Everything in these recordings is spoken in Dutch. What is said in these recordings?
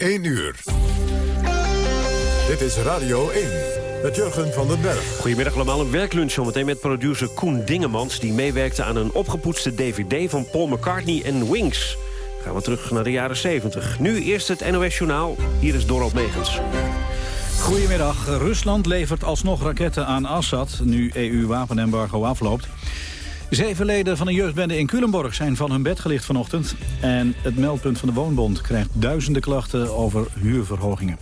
1 uur. Dit is Radio 1 met Jurgen van den Berg. Goedemiddag allemaal, een werklunch zometeen met producer Koen Dingemans... die meewerkte aan een opgepoetste dvd van Paul McCartney en Wings. Gaan we terug naar de jaren 70. Nu eerst het NOS Journaal. Hier is Dorald Megens. Goedemiddag. Rusland levert alsnog raketten aan Assad... nu EU-wapenembargo afloopt. Zeven leden van een jeugdbende in Culemborg zijn van hun bed gelicht vanochtend. En het meldpunt van de Woonbond krijgt duizenden klachten over huurverhogingen.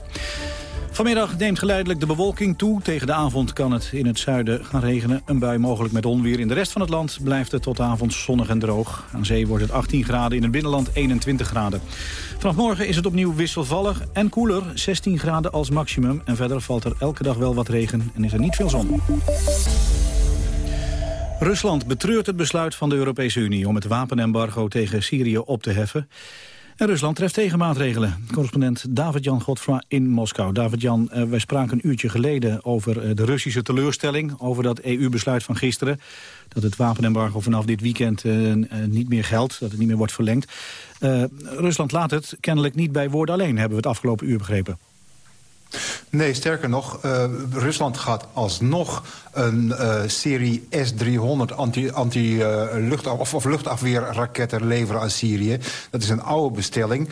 Vanmiddag neemt geleidelijk de bewolking toe. Tegen de avond kan het in het zuiden gaan regenen. Een bui mogelijk met onweer. In de rest van het land blijft het tot avond zonnig en droog. Aan zee wordt het 18 graden, in het binnenland 21 graden. Vanaf morgen is het opnieuw wisselvallig en koeler. 16 graden als maximum. En verder valt er elke dag wel wat regen en is er niet veel zon. Rusland betreurt het besluit van de Europese Unie... om het wapenembargo tegen Syrië op te heffen. En Rusland treft tegenmaatregelen. Correspondent David-Jan Godfra in Moskou. David-Jan, uh, wij spraken een uurtje geleden over uh, de Russische teleurstelling... over dat EU-besluit van gisteren. Dat het wapenembargo vanaf dit weekend uh, niet meer geldt. Dat het niet meer wordt verlengd. Rusland laat het kennelijk niet bij woorden alleen, hebben we het afgelopen uur begrepen. Nee, sterker nog, uh, Rusland gaat alsnog een uh, serie S-300 anti-lucht- anti, uh, of, of luchtafweerraketten leveren aan Syrië. Dat is een oude bestelling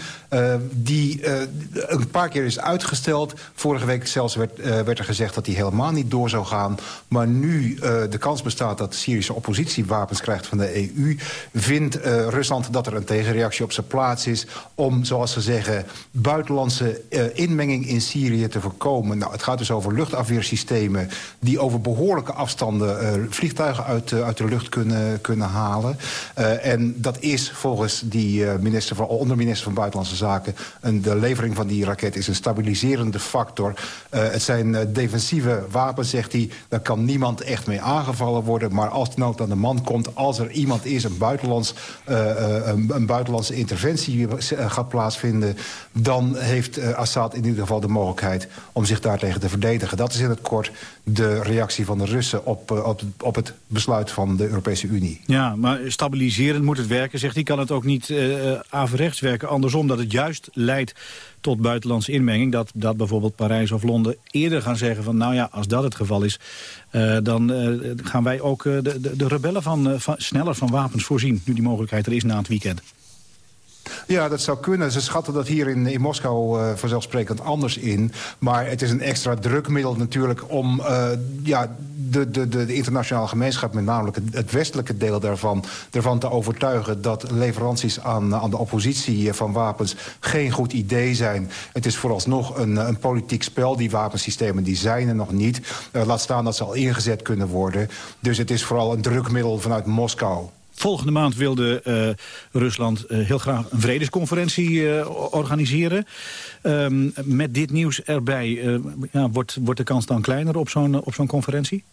die een paar keer is uitgesteld. Vorige week zelfs werd, werd er gezegd dat die helemaal niet door zou gaan. Maar nu de kans bestaat dat de Syrische oppositie wapens krijgt van de EU... vindt Rusland dat er een tegenreactie op zijn plaats is... om, zoals ze zeggen, buitenlandse inmenging in Syrië te voorkomen. Nou, het gaat dus over luchtafweersystemen die over behoorlijke afstanden uh, vliegtuigen uit, uh, uit de lucht kunnen, kunnen halen. Uh, en dat is volgens die minister van, onderminister van Buitenlandse Zaken... Een, de levering van die raket is een stabiliserende factor. het zijn defensieve wapens, zegt hij. Daar kan niemand echt mee aangevallen worden. Maar als de nood aan de man komt, als er iemand is... een, buitenlands, een buitenlandse interventie gaat plaatsvinden... dan heeft Assad in ieder geval de mogelijkheid om zich daartegen te verdedigen. Dat is in het kort de reactie van de Russen op, uh, op, op, het besluit van de Europese Unie. Ja, maar stabiliserend moet het werken, zegt hij. Kan het ook niet uh, averechts werken? Andersom, dat het juist leidt tot buitenlandse inmenging. Dat, dat bijvoorbeeld Parijs of Londen eerder gaan zeggen van... nou ja, als dat het geval is, dan gaan wij ook de, de, de, rebellen van, van, sneller van wapens voorzien... nu die mogelijkheid er is na het weekend. Ja, dat zou kunnen. Ze schatten dat hier in, in Moskou uh, vanzelfsprekend anders in. Maar het is een extra drukmiddel natuurlijk om uh, ja, de, de, de, internationale gemeenschap... met namelijk het, westelijke deel daarvan, ervan te overtuigen... dat leveranties aan, aan de oppositie van wapens geen goed idee zijn. Het is vooralsnog een, een politiek spel. Die wapensystemen die zijn er nog niet. Laat staan dat ze al ingezet kunnen worden. Dus het is vooral een drukmiddel vanuit Moskou. Volgende maand wilde uh, Rusland uh, heel graag een vredesconferentie uh, organiseren. Um, met dit nieuws erbij, ja, wordt, wordt de kans dan kleiner op zo'n op zo'n conferentie?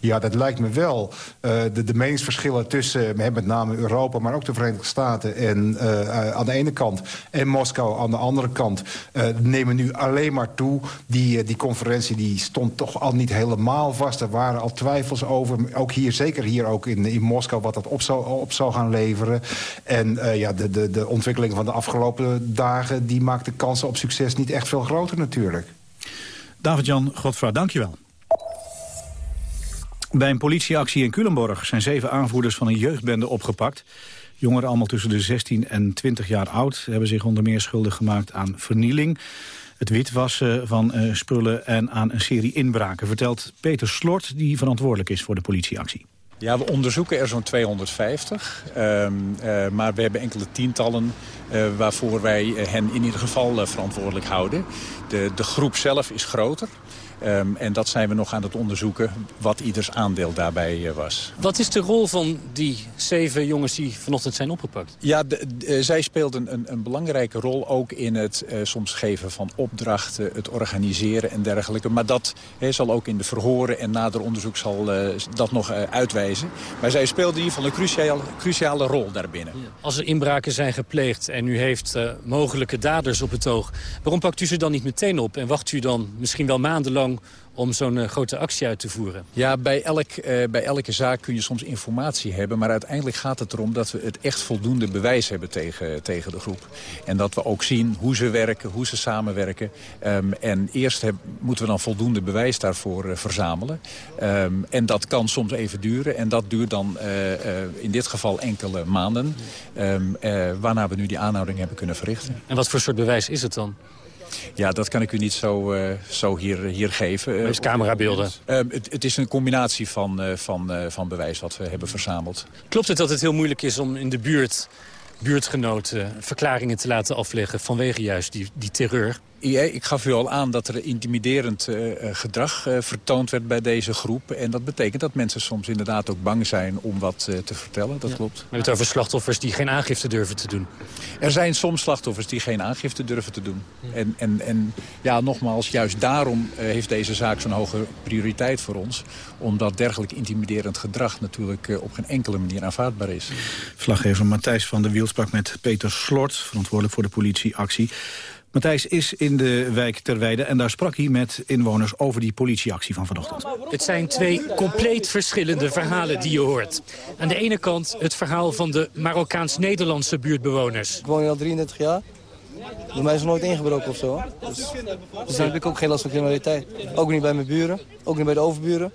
Ja, dat lijkt me wel. Uh, de, de meningsverschillen tussen met name Europa... maar ook de Verenigde Staten en, uh, aan de ene kant... en Moskou aan de andere kant uh, nemen nu alleen maar toe. Die, die conferentie die stond toch al niet helemaal vast. Er waren al twijfels over, ook hier, zeker hier ook in, in Moskou... wat dat op zou, op zou gaan leveren. En ja, de, de, de ontwikkeling van de afgelopen dagen... die maakt de kansen op succes niet echt veel groter natuurlijk. David-Jan Godfra, dankjewel. Bij een politieactie in Culemborg zijn zeven aanvoerders van een jeugdbende opgepakt. Jongeren allemaal tussen de 16 en 20 jaar oud... hebben zich onder meer schuldig gemaakt aan vernieling... het witwassen van uh, spullen en aan een serie inbraken... vertelt Peter Slort, die verantwoordelijk is voor de politieactie. Ja, we onderzoeken er zo'n 250. Um, uh, maar we hebben enkele tientallen uh, waarvoor wij hen in ieder geval verantwoordelijk houden. De, de groep zelf is groter. Um, en dat zijn we nog aan het onderzoeken, wat ieders aandeel daarbij uh, was. Wat is de rol van die zeven jongens die vanochtend zijn opgepakt? Ja, de, de, uh, zij speelden een, een, belangrijke rol ook in het uh, soms geven van opdrachten, het organiseren en dergelijke. Maar dat he, zal ook in de verhoren en nader onderzoek zal dat nog uitwijzen. Maar zij speelden in ieder geval een cruciale, cruciale rol daarbinnen. Ja. Als er inbraken zijn gepleegd en u heeft mogelijke daders op het oog... waarom pakt u ze dan niet meteen op en wacht u dan misschien wel maandenlang om zo'n grote actie uit te voeren? Ja, bij, elk, bij elke zaak kun je soms informatie hebben. Maar uiteindelijk gaat het erom dat we het echt voldoende bewijs hebben tegen, tegen de groep. En dat we ook zien hoe ze werken, hoe ze samenwerken. Ehm, en eerst moeten we dan voldoende bewijs daarvoor verzamelen. Ehm, en dat kan soms even duren. En dat duurt dan in dit geval enkele maanden. Um, waarna we nu die aanhouding hebben kunnen verrichten. En wat voor soort bewijs is het dan? Ja, dat kan ik u niet zo, uh, zo hier, hier geven. Uh, camerabeelden? Uh, het, het, is een combinatie van, van, van bewijs wat we hebben verzameld. Klopt het dat het heel moeilijk is om in de buurt buurtgenoten verklaringen te laten afleggen... vanwege juist die, die terreur? Ik gaf u al aan dat er intimiderend uh, gedrag uh, vertoond werd bij deze groep. En dat betekent dat mensen soms inderdaad ook bang zijn om wat uh, te vertellen. Dat klopt. We hebben het over slachtoffers die geen aangifte durven te doen. Er zijn soms slachtoffers die geen aangifte durven te doen. En, en, en ja, nogmaals, juist daarom heeft deze zaak zo'n hoge prioriteit voor ons. Omdat dergelijk intimiderend gedrag natuurlijk op geen enkele manier aanvaardbaar is. Vlaggever Matthijs van der Wiel sprak met Peter Slort, verantwoordelijk voor de politieactie. Matthijs is in de wijk Terweide en daar sprak hij met inwoners over die politieactie van vanochtend. Het zijn twee compleet verschillende verhalen die je hoort. Aan de ene kant het verhaal van de Marokkaans-Nederlandse buurtbewoners. Ik woon hier al 33 jaar. Bij mij is er nooit ingebroken of zo. Dus, dus dan heb ik ook geen last van criminaliteit. Ook niet bij mijn buren, ook niet bij de overburen.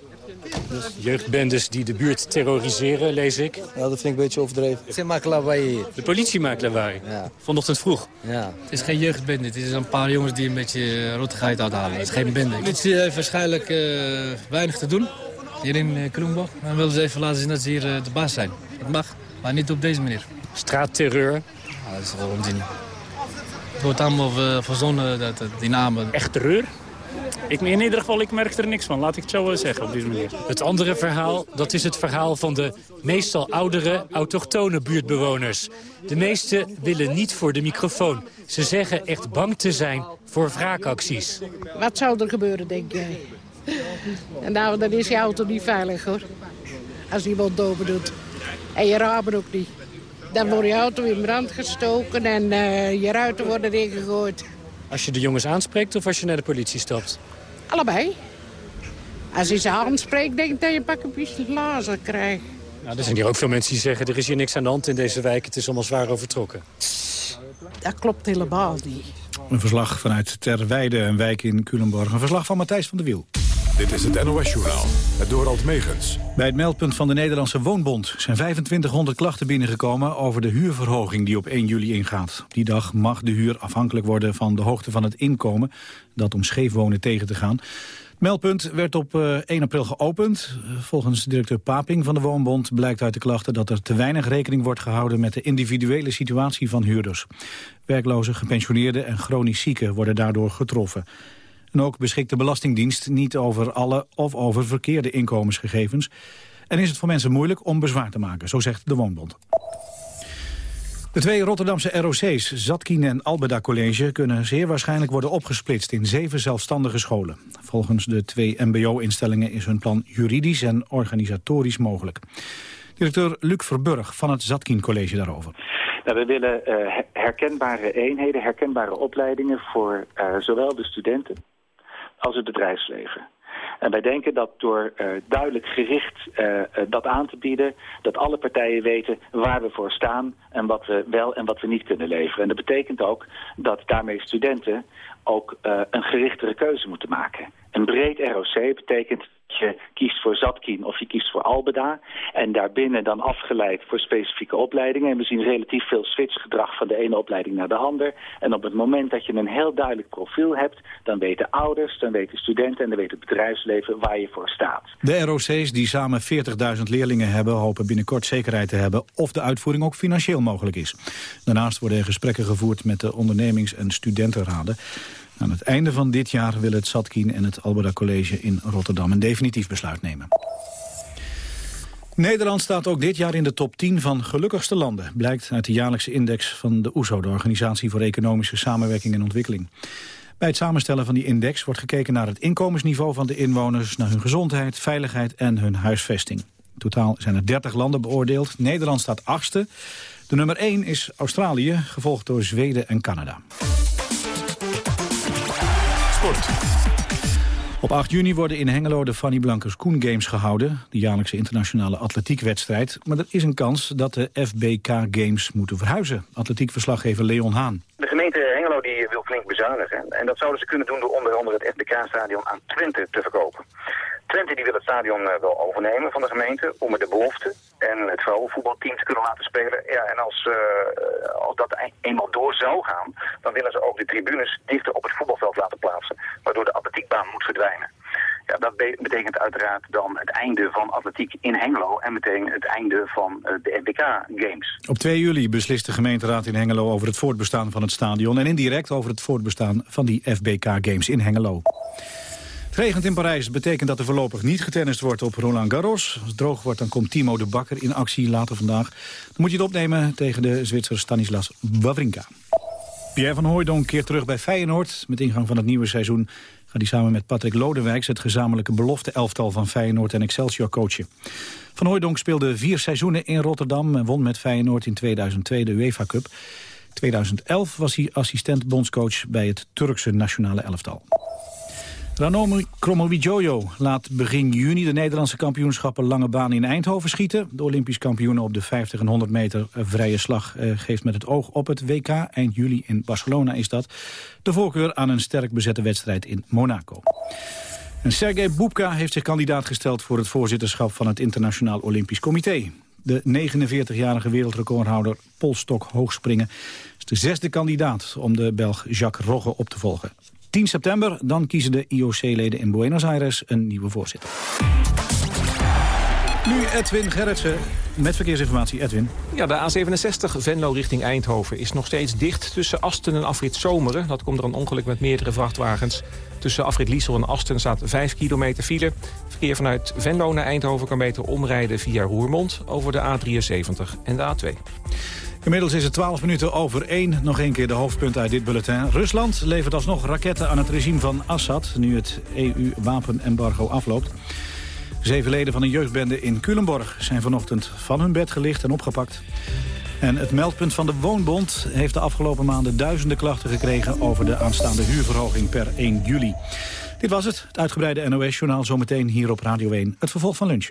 Dus... Jeugdbendes die de buurt terroriseren, lees ik. Ja, dat vind ik een beetje overdreven. Ze maken lawaai. De politie maakt lawaai? Ja. Vanochtend vroeg? Ja. Het is geen jeugdbende, het is een paar jongens die een beetje rottigheid uithalen. Het is geen bende. De politie heeft waarschijnlijk uh, weinig te doen hier in uh, Kroenbach. Dan willen ze even laten zien dat ze hier uh, de baas zijn. Dat mag, maar niet op deze manier. Straatterreur? Ja, dat is gewoon onzin. Het wordt allemaal verzonnen, dat, die namen. Echt terreur? Ik, in ieder geval, ik merk er niks van. Laat ik het zo zeggen op deze manier. Het andere verhaal, dat is het verhaal van de meestal oudere, autochtone buurtbewoners. De meesten willen niet voor de microfoon. Ze zeggen echt bang te zijn voor wraakacties. Wat zou er gebeuren, denk jij? En nou, dan is je auto niet veilig, hoor. Als iemand dopen doet. En je ramen ook niet. Dan wordt je auto in brand gestoken en uh, je ruiten worden ingegooid. Als je de jongens aanspreekt of als je naar de politie stapt? Allebei. Als je ze aanspreekt, denk ik dat je een pak een lazer krijgt. Nou, er zijn hier ook veel mensen die zeggen... er is hier niks aan de hand in deze wijk, het is allemaal zwaar overtrokken. Dat klopt helemaal niet. Een verslag vanuit Terweide, een wijk in Culemborg. Een verslag van Matthijs van der Wiel. Dit is het NOS-journaal, het Dorald Megens. Bij het meldpunt van de Nederlandse Woonbond zijn 2500 klachten binnengekomen over de huurverhoging die op 1 juli ingaat. Die dag mag de huur afhankelijk worden van de hoogte van het inkomen, dat om scheefwonen tegen te gaan. Het meldpunt werd op 1 eh, april geopend. Volgens directeur Paping van de Woonbond blijkt uit de klachten dat er te weinig rekening wordt gehouden met de individuele situatie van huurders. Werklozen, gepensioneerden en chronisch zieken worden daardoor getroffen. Ook beschikt de Belastingdienst niet over alle of over verkeerde inkomensgegevens. En is het voor mensen moeilijk om bezwaar te maken, zo zegt de Woonbond. De twee Rotterdamse ROC's, Zatkin en Albeda College... kunnen zeer waarschijnlijk worden opgesplitst in zeven zelfstandige scholen. Volgens de twee mbo-instellingen is hun plan juridisch en organisatorisch mogelijk. Directeur Luc Verburg van het Zatkin College daarover. Nou, we willen uh, herkenbare eenheden, herkenbare opleidingen... voor uh, zowel de studenten als het bedrijfsleven. En wij denken dat door uh, duidelijk gericht uh, dat aan te bieden... dat alle partijen weten waar we voor staan en wat we wel en wat we niet kunnen leveren. En dat betekent ook dat daarmee studenten ook een gerichtere keuze moeten maken. Een breed ROC betekent je kiest voor Zatkin of je kiest voor Albeda. En daarbinnen dan afgeleid voor specifieke opleidingen. En we zien relatief veel switchgedrag van de ene opleiding naar de ander. En op het moment dat je een heel duidelijk profiel hebt... dan weten ouders, dan weten studenten en dan weet het bedrijfsleven waar je voor staat. De ROC's die samen 40.000 leerlingen hebben... hopen binnenkort zekerheid te hebben of de uitvoering ook financieel mogelijk is. Daarnaast worden er gesprekken gevoerd met de ondernemings- en studentenraden. Aan het einde van dit jaar willen het Zatkin en het Alberda College in Rotterdam een definitief besluit nemen. Nederland staat ook dit jaar in de top 10 van gelukkigste landen... blijkt uit de jaarlijkse index van de OESO, de Organisatie voor Economische Samenwerking en Ontwikkeling. Bij het samenstellen van die index wordt gekeken naar het inkomensniveau van de inwoners... naar hun gezondheid, veiligheid en hun huisvesting. In totaal zijn er 30 landen beoordeeld. Nederland staat achtste. De nummer 1 is Australië, gevolgd door Zweden en Canada. Op 8 juni worden in Hengelo de Fanny Blankers Koen Games gehouden. De jaarlijkse internationale atletiekwedstrijd. Maar er is een kans dat de FBK Games moeten verhuizen. Atletiekverslaggever Leon Haan. De gemeente Hengelo die wil flink bezuinigen. En dat zouden ze kunnen doen door onder andere het FBK-stadion aan Twente te verkopen. Twente die wil het stadion eh, wel overnemen van de gemeente om er de belofte en het vrouwenvoetbalteam te kunnen laten spelen. Ja, en als, uh, als dat eenmaal door zou gaan, dan willen ze ook de tribunes dichter op het voetbalveld laten plaatsen, waardoor de atletiekbaan moet verdwijnen. Ja, dat betekent uiteraard dan het einde van atletiek in Hengelo en meteen het einde van uh, de FBK Games. Op 2 juli beslist de gemeenteraad in Hengelo over het voortbestaan van het stadion en indirect over het voortbestaan van die FBK Games in Hengelo. Het regent in Parijs betekent dat er voorlopig niet getennist wordt op Roland Garros. Als het droog wordt, dan komt Timo de Bakker in actie later vandaag. Dan moet je het opnemen tegen de Zwitser Stanislas Wawrinka. Pierre van Hooijdonk keert terug bij Feyenoord. Met ingang van het nieuwe seizoen gaat hij samen met Patrick Lodewijks... het gezamenlijke belofte-elftal van Feyenoord en Excelsior coachen. Van Hooijdonk speelde vier seizoenen in Rotterdam... en won met Feyenoord in 2002 de UEFA Cup. 2011 was hij assistent bondscoach bij het Turkse nationale elftal. Ranomi Kromowidjojo laat begin juni de Nederlandse kampioenschappen lange baan in Eindhoven schieten. De Olympisch kampioen op de 50 en 100 meter vrije slag eh, geeft met het oog op het WK. Eind juli in Barcelona is dat. De voorkeur aan een sterk bezette wedstrijd in Monaco. En Sergej Boepka heeft zich kandidaat gesteld voor het voorzitterschap van het Internationaal Olympisch Comité. De 49-jarige wereldrecordhouder polstok hoogspringen is de zesde kandidaat om de Belg Jacques Rogge op te volgen. 10 september, dan kiezen de IOC-leden in Buenos Aires een nieuwe voorzitter. Nu Edwin Gerritsen met verkeersinformatie. Edwin. Ja, de A67 Venlo richting Eindhoven is nog steeds dicht tussen Asten en Afrit Zomeren. Dat komt er een ongeluk met meerdere vrachtwagens. Tussen Afrit Liesel en Asten staat 5 kilometer file. Verkeer vanuit Venlo naar Eindhoven kan beter omrijden via Roermond over de A73 en de A2. Inmiddels is het 12 minuten over 1. Nog een keer de hoofdpunten uit dit bulletin. Rusland levert alsnog raketten aan het regime van Assad... nu het EU-wapenembargo afloopt. Zeven leden van een jeugdbende in Culemborg zijn vanochtend van hun bed gelicht en opgepakt. En het meldpunt van de Woonbond heeft de afgelopen maanden duizenden klachten gekregen... over de aanstaande huurverhoging per 1 juli. Dit was het, het uitgebreide NOS-journaal zometeen hier op Radio 1. Het vervolg van lunch.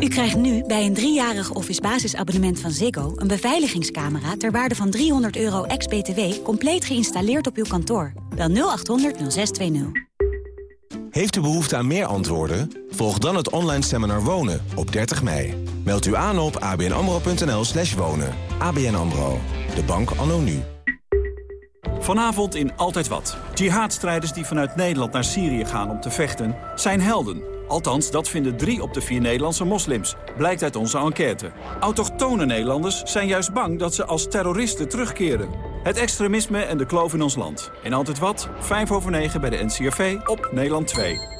U krijgt nu bij een driejarig office basisabonnement van Ziggo... een beveiligingscamera ter waarde van 300 euro ex-BTW... compleet geïnstalleerd op uw kantoor. Bel 0800 0620. Heeft u behoefte aan meer antwoorden? Volg dan het online seminar Wonen op 30 mei. Meld u aan op abnamro.nl slash wonen. ABN AMRO, de bank anno nu. Vanavond in Altijd Wat. Jihadstrijders die vanuit Nederland naar Syrië gaan om te vechten... zijn helden. Althans, dat vinden drie op de vier Nederlandse moslims. Blijkt uit onze enquête. Autochtone Nederlanders zijn juist bang dat ze als terroristen terugkeren. Het extremisme en de kloof in ons land. In Altijd Wat, 5 over 9 bij de NCRV op Nederland 2.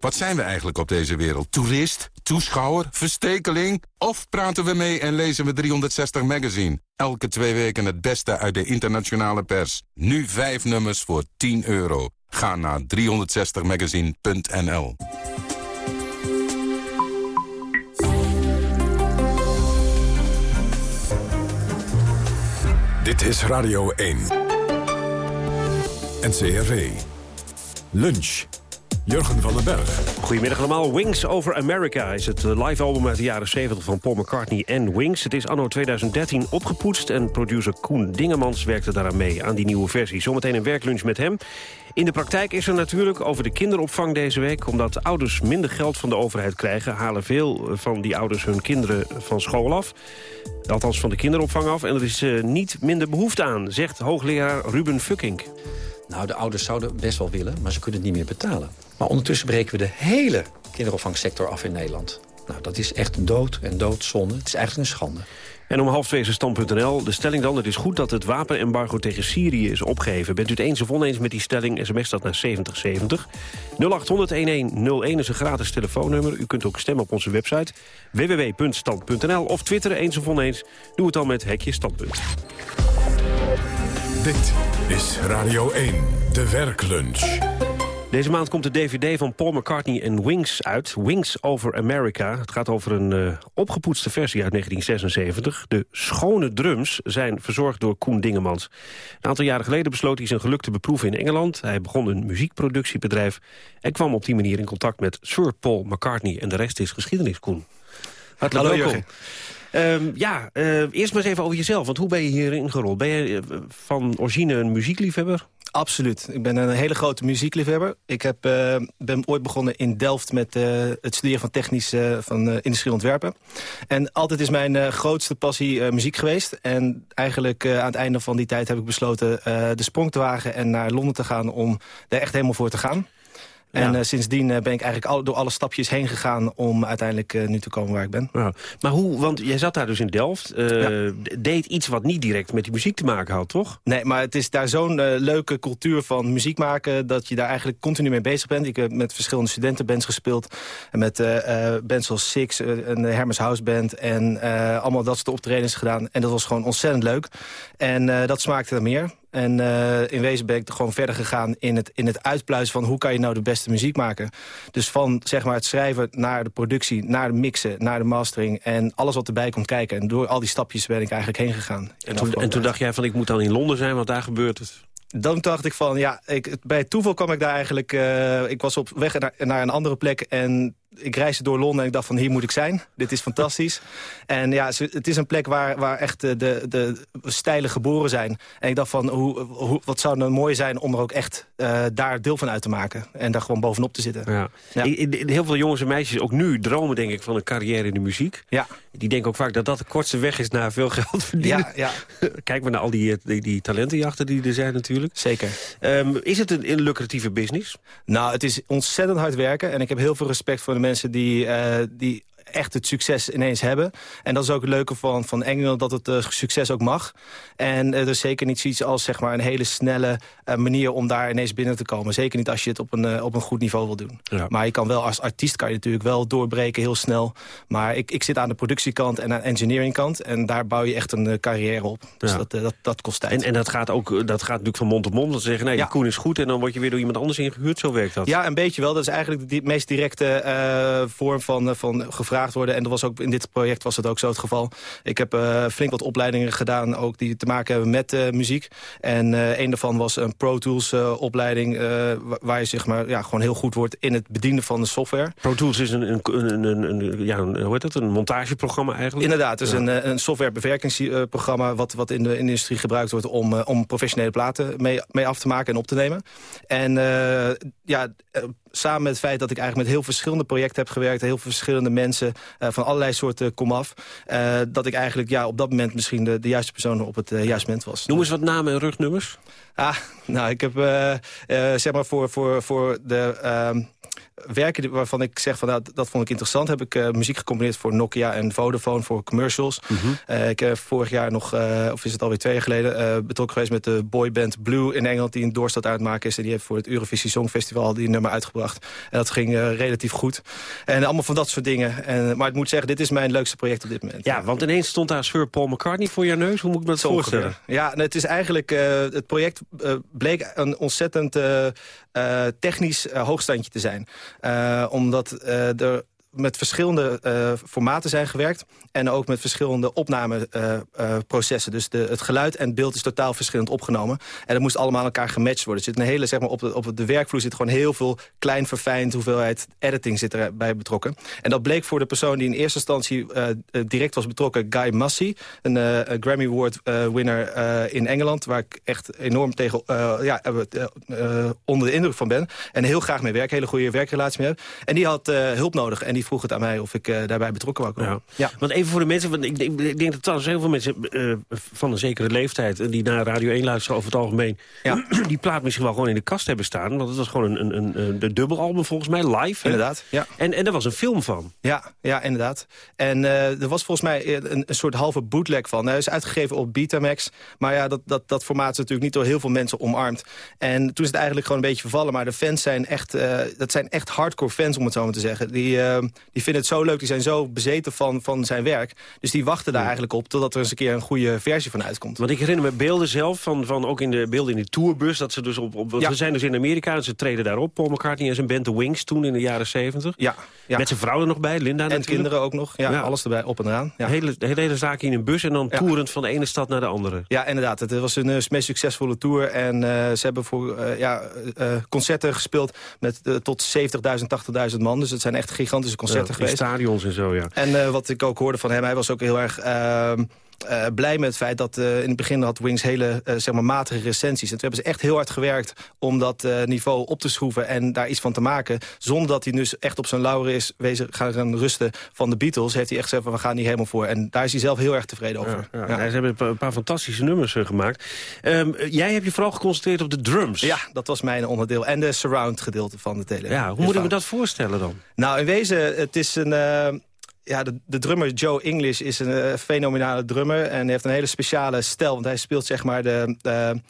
Wat zijn we eigenlijk op deze wereld? Toerist? Toeschouwer? Verstekeling? Of praten we mee en lezen we 360 Magazine? Elke twee weken het beste uit de internationale pers. Nu vijf nummers voor 10 euro. Ga naar 360magazine.nl Dit is Radio 1. NCRV. Lunch. Jurgen van den Berg. Goedemiddag allemaal. Wings Over America is het eh, live album uit de jaren 70 van Paul McCartney en Wings. Het is anno 2013 opgepoetst en producer Koen Dingemans werkte daaraan mee aan die nieuwe versie. Zometeen een werklunch met hem. In de praktijk is er natuurlijk over de kinderopvang deze week. Omdat ouders minder geld van de overheid krijgen... halen veel van die ouders hun kinderen van school af. Althans van de kinderopvang af. En er is uh, niet minder behoefte aan, zegt hoogleraar Ruben Fucking. Nou, de ouders zouden best wel willen, maar ze kunnen het niet meer betalen. Maar ondertussen breken we de hele kinderopvangsector af in Nederland. Nou, dat is echt dood en doodzonde. Het is eigenlijk een schande. En om half twee is stand.nl. De stelling dan, het is goed dat het wapenembargo tegen Syrië is opgeheven. Bent u het eens of oneens met die stelling? SMS dat naar 7070. 0800-1101 is een gratis telefoonnummer. U kunt ook stemmen op onze website www.stand.nl. Of twitteren eens of oneens. Doe het dan met Hekje Standpunt. Dit is Radio 1, de werklunch. Deze maand komt de DVD van Paul McCartney en Wings uit. Wings Over America. Het gaat over een uh, opgepoetste versie uit 1976. De schone drums zijn verzorgd door Koen Dingemans. Een aantal jaren geleden besloot hij zijn geluk te beproeven in Engeland. Hij begon een muziekproductiebedrijf... en kwam op die manier in contact met Sir Paul McCartney. En de rest is geschiedenis, Koen. Hartelijk Hallo, welkom. Um, ja, uh, eerst maar eens even over jezelf. Want hoe ben je hierin gerold? Ben je uh, van origine een muziekliefhebber? Absoluut. Ik ben een hele grote muziekliefhebber. Ik heb, uh, ben ooit begonnen in Delft met het studeren van technisch van industrie ontwerpen. En altijd is mijn grootste passie muziek geweest. En eigenlijk aan het einde van die tijd heb ik besloten de sprong te wagen... en naar Londen te gaan om daar echt helemaal voor te gaan. En uh, sindsdien uh, ben ik eigenlijk al, door alle stapjes heen gegaan... om uiteindelijk uh, nu te komen waar ik ben. Ja. Maar hoe, want jij zat daar dus in Delft. Ja. Deed iets wat niet direct met die muziek te maken had, toch? Nee, maar het is daar zo'n leuke cultuur van muziek maken... dat je daar eigenlijk continu mee bezig bent. Ik heb met verschillende studentenbands gespeeld. En met bands zoals Six, een Hermes House Band... en allemaal dat soort optredens gedaan. En dat was gewoon ontzettend leuk. En dat smaakte er meer. En uh, in wezen ben ik gewoon verder gegaan in het, in het uitpluizen van hoe kan je nou de beste muziek maken. Dus van zeg maar, het schrijven naar de productie, naar de mixen, naar de mastering en alles wat erbij komt kijken. En door al die stapjes ben ik eigenlijk heen gegaan. En toen, en toen dacht jij van ik moet dan in Londen zijn, want daar gebeurt het. Dan dacht ik van, ja, ik, bij toeval kwam ik daar eigenlijk... Uh, ik was op weg naar, naar een andere plek en ik reisde door Londen en ik dacht van hier moet ik zijn. Dit is fantastisch. en ja, het is een plek waar, waar echt de, de, stijlen geboren zijn. En ik dacht van hoe, hoe, wat zou nou mooi zijn om er ook echt uh, daar deel van uit te maken. En daar gewoon bovenop te zitten. Ja. ja. Heel veel jongens en meisjes, ook nu, dromen denk ik van een carrière in de muziek. Ja. Die denken ook vaak dat dat de kortste weg is naar veel geld verdienen. Ja, ja. Kijk maar naar al die, die, die talentenjachten die er zijn natuurlijk. Zeker. Um, is het een, een lucratieve business? Nou, het is ontzettend hard werken. En ik heb heel veel respect voor de mensen die, uh, die echt het succes ineens hebben. En dat is ook het leuke van, van Engeland, dat het uh, succes ook mag. En uh, er is zeker niet zoiets als zeg maar, een hele snelle uh, manier om daar ineens binnen te komen. Zeker niet als je het op een, op een goed niveau wil doen. Ja. Maar je kan wel als artiest kan je natuurlijk wel doorbreken heel snel. Maar ik, ik zit aan de productiekant en aan de engineeringkant. En daar bouw je echt een carrière op. Dus ja. dat, dat, dat kost tijd. En, en dat gaat ook dat gaat natuurlijk van mond tot mond. Dat ze zeggen, nee, ja. Koen is goed. En dan word je weer door iemand anders ingehuurd. Zo werkt dat. Ja, een beetje wel. Dat is eigenlijk de meest directe vorm van, van gevraagd worden. En dat was ook in dit project was het ook zo het geval. Ik heb uh, flink wat opleidingen gedaan, ook die te maken hebben met uh, muziek. En uh, een daarvan was een Pro Tools opleiding, waar je zeg maar, ja, gewoon heel goed wordt in het bedienen van de software. Pro Tools is een, een, een, een ja, een, hoe heet dat, een montageprogramma eigenlijk? Inderdaad, het is ja. een, een softwarebewerkingsprogramma wat, wat in de industrie gebruikt wordt om, om professionele platen mee, mee af te maken en op te nemen. En ja, samen met het feit dat ik eigenlijk met heel verschillende projecten heb gewerkt... heel veel verschillende mensen uh, van allerlei soorten komaf... Uh, dat ik eigenlijk ja, op dat moment misschien de, de juiste persoon op het uh, juiste moment was. Noem eens wat namen en rugnummers. Ah, nou, ik heb zeg maar voor, voor, voor de ehm, werken waarvan ik zeg van nou, dat vond ik interessant. Heb ik uh, muziek gecomponeerd voor Nokia en Vodafone voor commercials. Mm -hmm. uh, ik heb vorig jaar nog, uh, of is het alweer twee jaar geleden... betrokken geweest met de boyband Blue in Engeland... die een doorstad uit het maken is. En die heeft voor het Eurovisie Songfestival die nummer uitgebracht. En dat ging relatief goed. En allemaal van dat soort dingen. En, maar ik moet zeggen, dit is mijn leukste project op dit moment. Ja, want ineens stond daar Sir Paul McCartney voor je neus. Hoe moet ik me dat voorstellen? Ja, het is eigenlijk... het project bleek een ontzettend technisch hoogstandje te zijn. Uh, omdat uh, er met verschillende eh, formaten zijn gewerkt. En ook met verschillende opnameprocessen. dus de, het geluid en het beeld is totaal verschillend opgenomen. En dat moest allemaal elkaar gematcht worden. Er zit een hele, zeg maar, op, de, op de werkvloer zit gewoon heel veel klein verfijnd hoeveelheid editing zit erbij betrokken. En dat bleek voor de persoon die in eerste instantie direct was betrokken, Guy Massey. Een, een Grammy Award winner in Engeland, waar ik echt enorm tegen, ja, onder de indruk van ben. En heel graag mee werk, hele goede werkrelatie mee heb. En die had hulp nodig en die vroeg het aan mij of ik daarbij betrokken wou komen. Ja. Want even voor de mensen, want ik, denk, ik denk dat trouwens heel veel mensen van een zekere leeftijd... die naar Radio 1 luisteren over het algemeen... Ja. die plaat misschien wel gewoon in de kast hebben staan. Want het was gewoon een, een, een, dubbelalbum volgens mij, live. Inderdaad, ja. En, en er was een film van. Ja, ja inderdaad. En er was volgens mij een, een soort halve bootleg van. Hij is uitgegeven op Betamax. Maar ja, dat, dat, dat formaat is natuurlijk niet door heel veel mensen omarmd. En toen is het eigenlijk gewoon een beetje vervallen. Maar de fans zijn echt, uh, dat zijn echt hardcore fans, om het zo maar te zeggen. Die, uh, die vinden het zo leuk, die zijn zo bezeten van, van zijn werk. Dus die wachten daar eigenlijk op totdat er eens een keer een goede versie van uitkomt. Want ik herinner me beelden zelf, van, van ook in de beelden in de tourbus... dat ze dus op, op ja. zijn dus in Amerika en ze treden daarop. Paul McCartney en zijn band The Wings toen in de jaren 70. Ja, ja. Met zijn vrouw er nog bij, Linda En natuurlijk. kinderen ook nog, ja, alles erbij, op en eraan. Ja. De, hele, de hele zaak in een bus en dan toerend van de ene stad naar de andere. Ja, inderdaad. Het was een uh, meest succesvolle tour. En uh, ze hebben voor uh, ja, concerten gespeeld met tot 70.000, 80.000 man. Dus het zijn echt gigantische concerten ja, geweest. stadions en zo, ja. En wat ik ook hoorde van hem, hij was ook heel erg... ehm, uh, blij met het feit dat uh, in het begin had Wings hele uh, zeg maar matige recensies. En toen hebben ze echt heel hard gewerkt om dat niveau op te schroeven en daar iets van te maken. Zonder dat hij dus echt op zijn lauren is wezen gaan rusten van de Beatles. Heeft hij echt gezegd van we gaan niet helemaal voor. En daar is hij zelf heel erg tevreden over. Ja, ja. ja. Ze hebben een paar fantastische nummers gemaakt. Um, jij hebt je vooral geconcentreerd op de drums. Ja, dat was mijn onderdeel. En de surround gedeelte van de tele. Ja, hoe moet ik me dat voorstellen dan? Nou, in wezen, het is een ja, de, de, drummer Joe English is een uh, fenomenale drummer. En heeft een hele speciale stijl. Want hij speelt zeg maar de, de,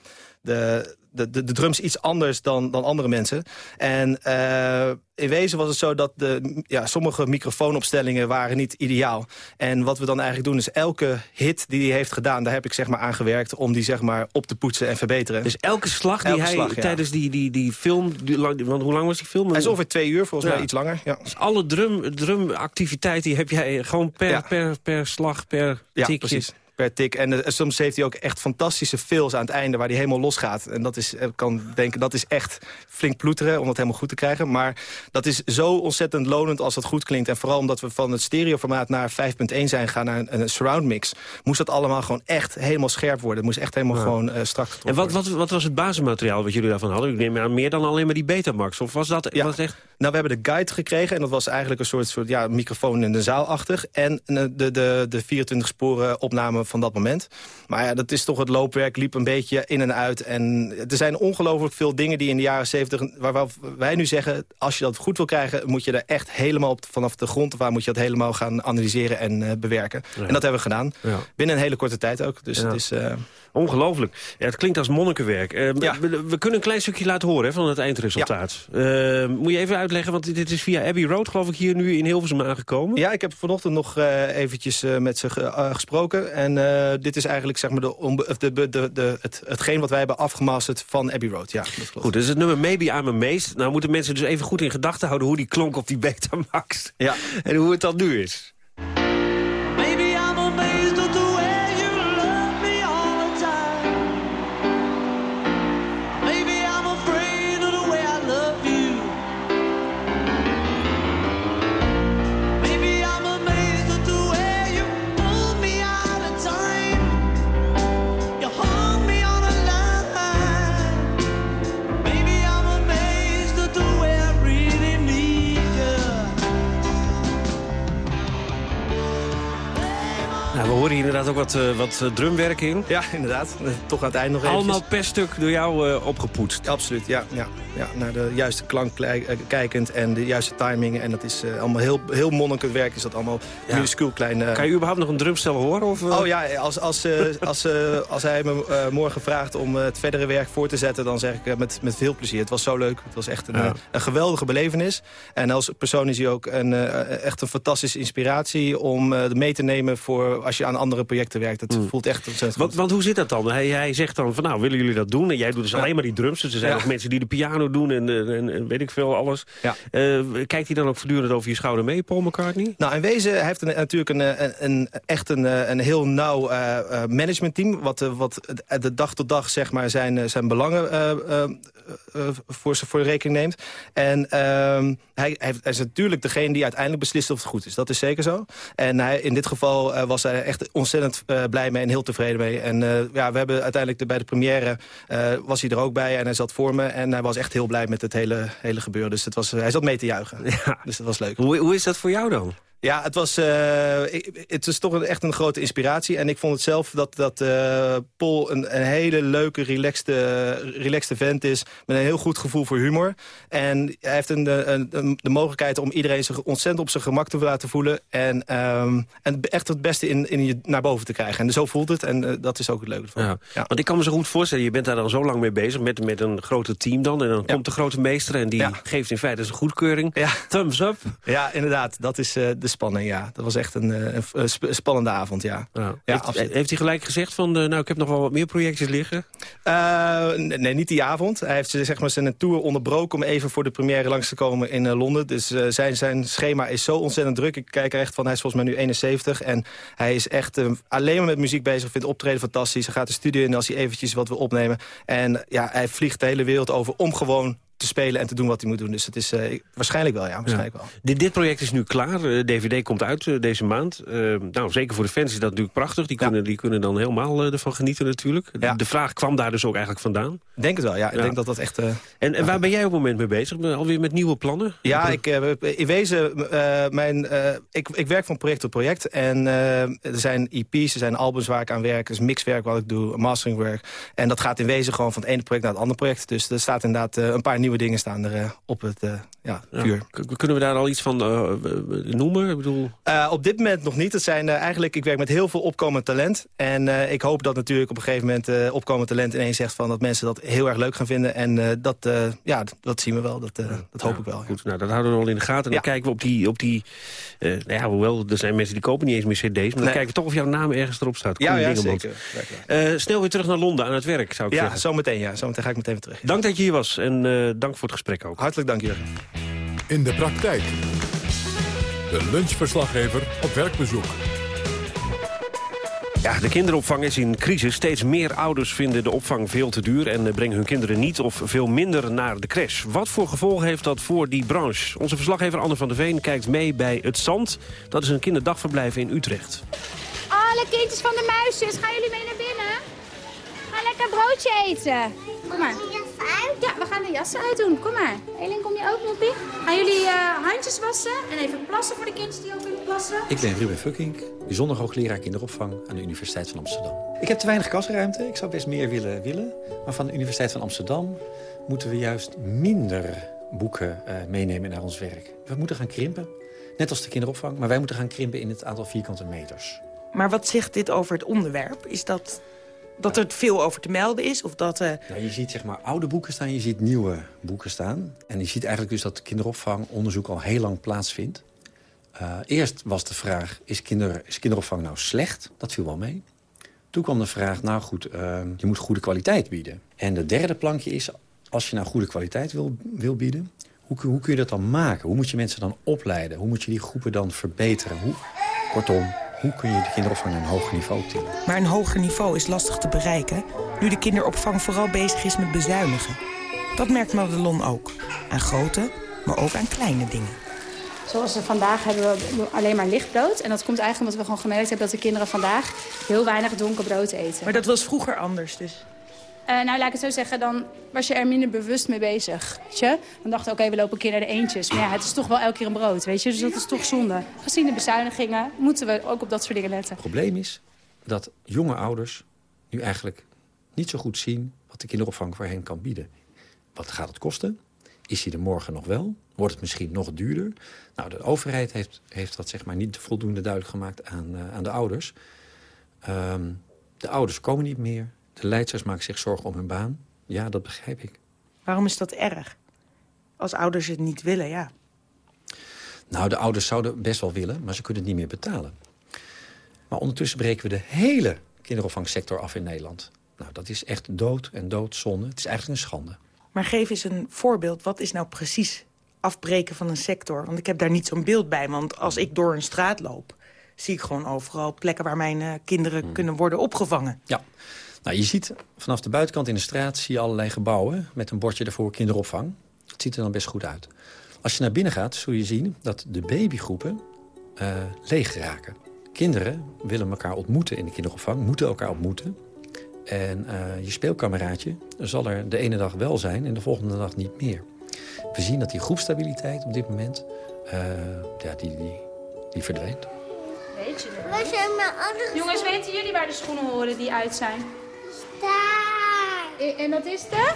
de, de, de, drums iets anders dan, dan andere mensen. En uh, in wezen was het zo dat de, ja, sommige microfoonopstellingen waren niet ideaal. En wat we dan eigenlijk doen is elke hit die hij heeft gedaan... daar heb ik zeg maar aan gewerkt om die zeg maar op te poetsen en verbeteren. Dus elke slag die elke hij slag, ja. tijdens die, die, die film... Die, want hoe lang was die film? Hij is ongeveer twee uur, volgens Ja. mij iets langer. Ja, Dus alle drum, drumactiviteit die heb jij gewoon per, per, per slag, per ja tikje. precies. Per tik. En eh, soms heeft hij ook echt fantastische fills aan het einde... waar hij helemaal losgaat. En dat is, ik kan denken, dat is echt flink ploeteren... om dat helemaal goed te krijgen. Maar dat is zo ontzettend lonend als dat goed klinkt. En vooral omdat we van het stereoformaat naar 5.1 zijn gegaan... naar een, een surround mix, moest dat allemaal gewoon echt helemaal scherp worden. Het moest echt helemaal Ja. gewoon eh, strak En wat, wat, wat was het basismateriaal wat jullie daarvan hadden? Ik neem aan meer dan alleen maar die Betamax. Of was dat Ja. was echt... Nou, we hebben de guide gekregen en dat was eigenlijk een soort, soort ja, microfoon in de zaalachtig. En eh, de, de, de 24 sporen opname van dat moment. Maar ja, dat is toch het loopwerk, liep een beetje in en uit. En er zijn ongelooflijk veel dingen die in de jaren 70, waar wij nu zeggen, als je dat goed wil krijgen, moet je er echt helemaal op, vanaf de grond aan moet je dat helemaal gaan analyseren en eh, bewerken. Ja. En dat hebben we gedaan. Ja. Binnen een hele korte tijd ook. Dus Ja. het is... eh, Ongelooflijk. Ja, het klinkt als monnikenwerk. Eh, Ja. we, we kunnen een klein stukje laten horen hè, van het eindresultaat. Eh, moet je even uitleggen, want dit is via Abbey Road geloof ik hier nu in Hilversum aangekomen. Ja, ik heb vanochtend nog eh, eventjes met ze ge- gesproken. En dit is eigenlijk zeg maar de, de, de, de, het, hetgeen wat wij hebben afgemasterd van Abbey Road. Ja, dat klopt. Goed, dus het nummer Maybe I'm Amazed. Nou moeten mensen dus even goed in gedachten houden... hoe die klonk op die Betamax. Ja. En hoe het dan nu is. Horen hier inderdaad ook wat, eh, wat eh, drumwerk in. Ja, inderdaad. Eh, Toch aan het eind nog even. Allemaal per stuk door jou opgepoetst. Absoluut, ja, ja, ja. Naar de juiste klank kijkend en de juiste timing. En dat is allemaal heel, heel monnikend werk. Is dat allemaal Ja. minuscuul klein... Kan je überhaupt nog een drumstel horen? Of? Oh ja, als, als, als, als hij me morgen vraagt om het verdere werk voor te zetten... dan zeg ik met, met veel plezier. Het was zo leuk. Het was echt een, een geweldige belevenis. En als persoon is hij ook een, echt een fantastische inspiratie... om mee te nemen voor als je aan andere projecten werkt. Het voelt echt ontzettend Want, want hoe zit dat dan? Hij, hij zegt dan van nou, willen jullie dat doen? En jij doet dus alleen maar die drums. Dus er zijn Ja. ook mensen die de piano doen en, eh, en, en weet ik veel, alles. Ja. Eh, kijkt hij dan ook voortdurend over je schouder mee, Paul McCartney? Nou, in wezen hij heeft een, natuurlijk een, eh, een, een, echt een, een heel nauw eh, managementteam... wat, wat de- dag tot dag zeg maar, zijn, zijn belangen eh, voor, voor rekening neemt. En ehm, hij, hij hij is natuurlijk degene die uiteindelijk beslist of het goed is. Dat is zeker zo. En hij, in dit geval was hij echt ontzettend eh, blij mee en heel tevreden mee. En eh, ja, we hebben uiteindelijk de, bij de première eh, was hij er ook bij en hij zat voor me. En hij was echt heel blij met het hele, hele gebeuren. Dus het was, hij zat mee te juichen. Dus dat was leuk. Hoe, hoe is dat voor jou dan? Ja, het was eh, ik- het is toch echt een grote inspiratie. En ik vond het zelf dat, dat eh, Paul een, een hele leuke, relaxte, relaxte vent is... met een heel goed gevoel voor humor. En hij heeft een, een, een- de mogelijkheid om iedereen zich ontzettend op zijn gemak te laten voelen... en, ehm, en echt het beste in, in je naar boven te krijgen. En zo voelt het en eh, dat is ook het leuke ervan. Ja. Want ik kan me zo goed voorstellen, je bent daar dan zo lang mee bezig... met, met een grote team dan. En dan komt de grote meester en die geeft in feite zijn goedkeuring. Thumbs up. Ja, inderdaad. Dat is eh, de ja. Dat was echt een, eh, een, een sp- spannende avond, ja. ja heeft, hij gelijk gezegd van, nou, ik heb nog wel wat meer projectjes liggen? Eh, nee, niet die avond. Hij heeft zeg maar, zijn tour onderbroken om even voor de première langs te komen in eh, Londen. Dus zijn, zijn schema is zo ontzettend druk. Ik kijk er echt van, hij is volgens mij nu 71. En hij is echt alleen maar met muziek bezig. Vindt optreden fantastisch. Hij gaat de studio in als hij eventjes wat wil opnemen. En ja, hij vliegt de hele wereld over om gewoon te spelen en te doen wat hij moet doen. Dus het is eh, waarschijnlijk wel, ja. Waarschijnlijk wel. Dit, dit project is nu klaar. Eh, DVD komt uit eh, deze maand. Nou, zeker voor de fans is dat natuurlijk prachtig. Die kunnen, die kunnen dan helemaal ervan genieten natuurlijk. De vraag kwam daar dus ook eigenlijk vandaan. Denk het wel, ja. Ik denk dat dat echt... en, en waar ben jij op het moment mee bezig? Alweer met nieuwe plannen? Ja, ik, in wezen, mijn, ik, ik werk van project tot project. En er zijn EP's, er zijn albums waar ik aan werk. Er is mixwerk wat ik doe, masteringwerk. En dat gaat in wezen gewoon van het ene project naar het andere project. Dus er staat inderdaad een paar nieuwe dingen staan er eh, op het ja. K- Kunnen we daar al iets van eh, noemen? Ik bedoel... Eh, op dit moment nog niet. Het zijn eh, eigenlijk, ik werk met heel veel opkomend talent. En ik hoop dat natuurlijk op een gegeven moment opkomend talent ineens zegt van dat mensen dat heel erg leuk gaan vinden. En dat, ja, dat zien we wel. Dat, dat hoop ik wel. Goed, nou, dat houden we wel in de gaten. En dan kijken we op die... Op die nou ja, hoewel, er zijn mensen die kopen niet eens meer cd's. Maar dan kijken we toch of jouw naam ergens erop staat. Ja, Koen ja zeker. Snel weer terug naar Londen aan het werk, zou ik Ja, zeggen. zometeen ja. Zometeen ga ik meteen weer terug. Dank dat je hier was en dank voor het gesprek ook. Hartelijk dank, Jurgen. In de praktijk. De lunchverslaggever op werkbezoek. Ja, de kinderopvang is in crisis. Steeds meer ouders vinden de opvang veel te duur... en brengen hun kinderen niet of veel minder naar de crash. Wat voor gevolgen heeft dat voor die branche? Onze verslaggever Anne van der Veen kijkt mee bij Het Zand. Dat is een kinderdagverblijf in Utrecht. Alle kindjes van de muisjes, gaan jullie mee naar binnen? Ga lekker broodje eten. Kom maar. Ja, we gaan de jassen uitdoen. Kom maar. Elin, kom je ook, Moppie? Gaan jullie eh, handjes wassen en even plassen voor de kindjes die ook willen plassen? Ik ben Ruben Fuckink, bijzonder hoogleraar kinderopvang aan de Universiteit van Amsterdam. Ik heb te weinig kasruimte, ik zou best meer willen, willen. Maar van de Universiteit van Amsterdam moeten we juist minder boeken eh, meenemen naar ons werk. We moeten gaan krimpen, net als de kinderopvang. Maar wij moeten gaan krimpen in het aantal vierkante meters. Maar wat zegt dit over het onderwerp? Is dat dat er veel over te melden is? Of dat... Nou, je ziet zeg maar oude boeken staan, je ziet nieuwe boeken staan. En je ziet eigenlijk dus dat kinderopvangonderzoek al heel lang plaatsvindt. Eh, eerst was de vraag, is, kinder, is kinderopvang nou slecht? Dat viel wel mee. Toen kwam de vraag, nou goed, eh, je moet goede kwaliteit bieden. En de derde plankje is, als je nou goede kwaliteit wil, wil bieden... Hoe, hoe kun je dat dan maken? Hoe moet je mensen dan opleiden? Hoe moet je die groepen dan verbeteren? Hoe, kortom, hoe kun je de kinderopvang naar een hoger niveau tillen? Maar een hoger niveau is lastig te bereiken... nu de kinderopvang vooral bezig is met bezuinigen. Dat merkt Madelon ook. Aan grote, maar ook aan kleine dingen. Zoals we vandaag hebben we alleen maar licht brood. En dat komt eigenlijk omdat we gewoon gemerkt hebben dat de kinderen vandaag heel weinig donker brood eten. Maar dat was vroeger anders dus. Eh, nou, laat ik het zo zeggen, dan was je er minder bewust mee bezig. Weet je? Dan dachten we, oké, we lopen een keer naar de eentjes. Maar ja, het is toch wel elke keer een brood, weet je. Dus dat is toch zonde. Gezien de bezuinigingen moeten we ook op dat soort dingen letten. Het probleem is dat jonge ouders nu eigenlijk niet zo goed zien... wat de kinderopvang voor hen kan bieden. Wat gaat het kosten? Is hij er morgen nog wel? Wordt het misschien nog duurder? Nou, de overheid heeft, heeft dat zeg maar niet voldoende duidelijk gemaakt aan, eh, aan de ouders. Ehm, de ouders komen niet meer. De leidsters maken zich zorgen om hun baan. Ja, dat begrijp ik. Waarom is dat erg? Als ouders het niet willen, ja. Nou, de ouders zouden best wel willen, maar ze kunnen het niet meer betalen. Maar ondertussen breken we de hele kinderopvangsector af in Nederland. Nou, dat is echt dood en doodzonde. Het is eigenlijk een schande. Maar geef eens een voorbeeld. Wat is nou precies afbreken van een sector? Want ik heb daar niet zo'n beeld bij. Want als ik door een straat loop, zie ik gewoon overal plekken... waar mijn eh, kinderen kunnen worden opgevangen. Ja. Nou, je ziet vanaf de buitenkant in de straat zie je allerlei gebouwen... met een bordje ervoor kinderopvang. Het ziet er dan best goed uit. Als je naar binnen gaat, zul je zien dat de babygroepen eh, leeg raken. Kinderen willen elkaar ontmoeten in de kinderopvang, moeten elkaar ontmoeten. En eh, je speelkameraadje zal er de ene dag wel zijn en de volgende dag niet meer. We zien dat die groepstabiliteit op dit moment, eh, ja, die, die, verdwijnt. Weet je andere Jongens, weten jullie waar de schoenen horen die uit zijn? Daar. En dat is de?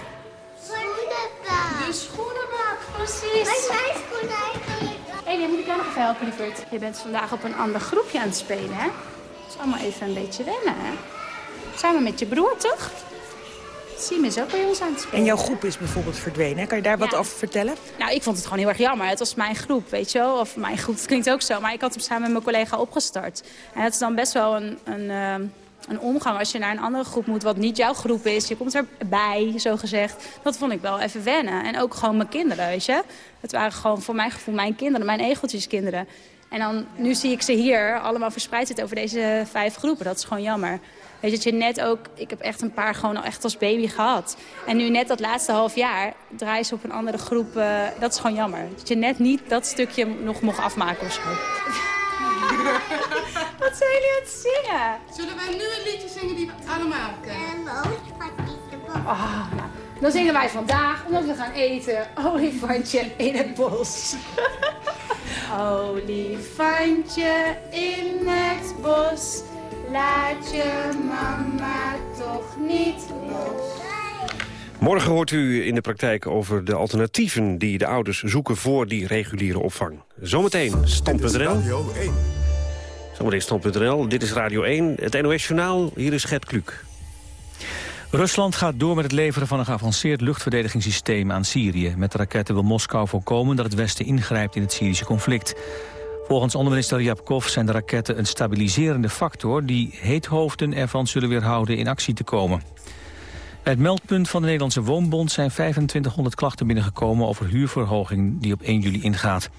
Schoenenbak. De schoenenbak, precies. Mijn schoenen eigenlijk? Hé, moet ik jou nog even helpen, lieverd? Je bent vandaag op een ander groepje aan het spelen, hè? Dat is allemaal even een beetje wennen, hè? Samen met je broer, toch? Sim is ook bij ons aan het spelen. En jouw groep is bijvoorbeeld verdwenen. hè? Kan je daar wat over vertellen? Nou, ik vond het gewoon heel erg jammer. Het was mijn groep, weet je wel. Of mijn groep, het klinkt ook zo. Maar ik had hem samen met mijn collega opgestart. En het is dan best wel een, een, eh, een omgang als je naar een andere groep moet... wat niet jouw groep is. Je komt erbij, zo gezegd. Dat vond ik wel even wennen. En ook gewoon mijn kinderen, weet je. Het waren gewoon voor mijn gevoel mijn kinderen, mijn egeltjeskinderen. En dan, nu zie ik ze hier allemaal verspreid zitten over deze vijf groepen. Dat is gewoon jammer. Weet je, dat je net ook... Ik heb echt een paar gewoon al echt als baby gehad. En nu net dat laatste half jaar draaien ze op een andere groep. eh, dat is gewoon jammer. Dat je net niet dat stukje nog mocht afmaken of zo. Wat zijn jullie aan het zingen? Zullen wij nu een liedje zingen die we allemaal kennen? Ah, nou, dan zingen wij vandaag, omdat we gaan eten, olifantje in het bos. olifantje in het bos, laat je mama toch niet los. Morgen hoort u in de praktijk over de alternatieven die de ouders zoeken voor die reguliere opvang. Zometeen stand.nl. Radio 1. Zometeen stand.nl. Dit is Radio 1, het NOS Journaal. Hier is Gert Kluk. Rusland gaat door met het leveren van een geavanceerd luchtverdedigingssysteem aan Syrië. Met de raketten wil Moskou voorkomen dat het Westen ingrijpt in het Syrische conflict. Volgens onderminister Ryabkov zijn de raketten een stabiliserende factor... die heethoofden ervan zullen weerhouden in actie te komen. Het meldpunt van de Nederlandse Woonbond zijn 2500 klachten binnengekomen over huurverhoging die op 1 juli ingaat.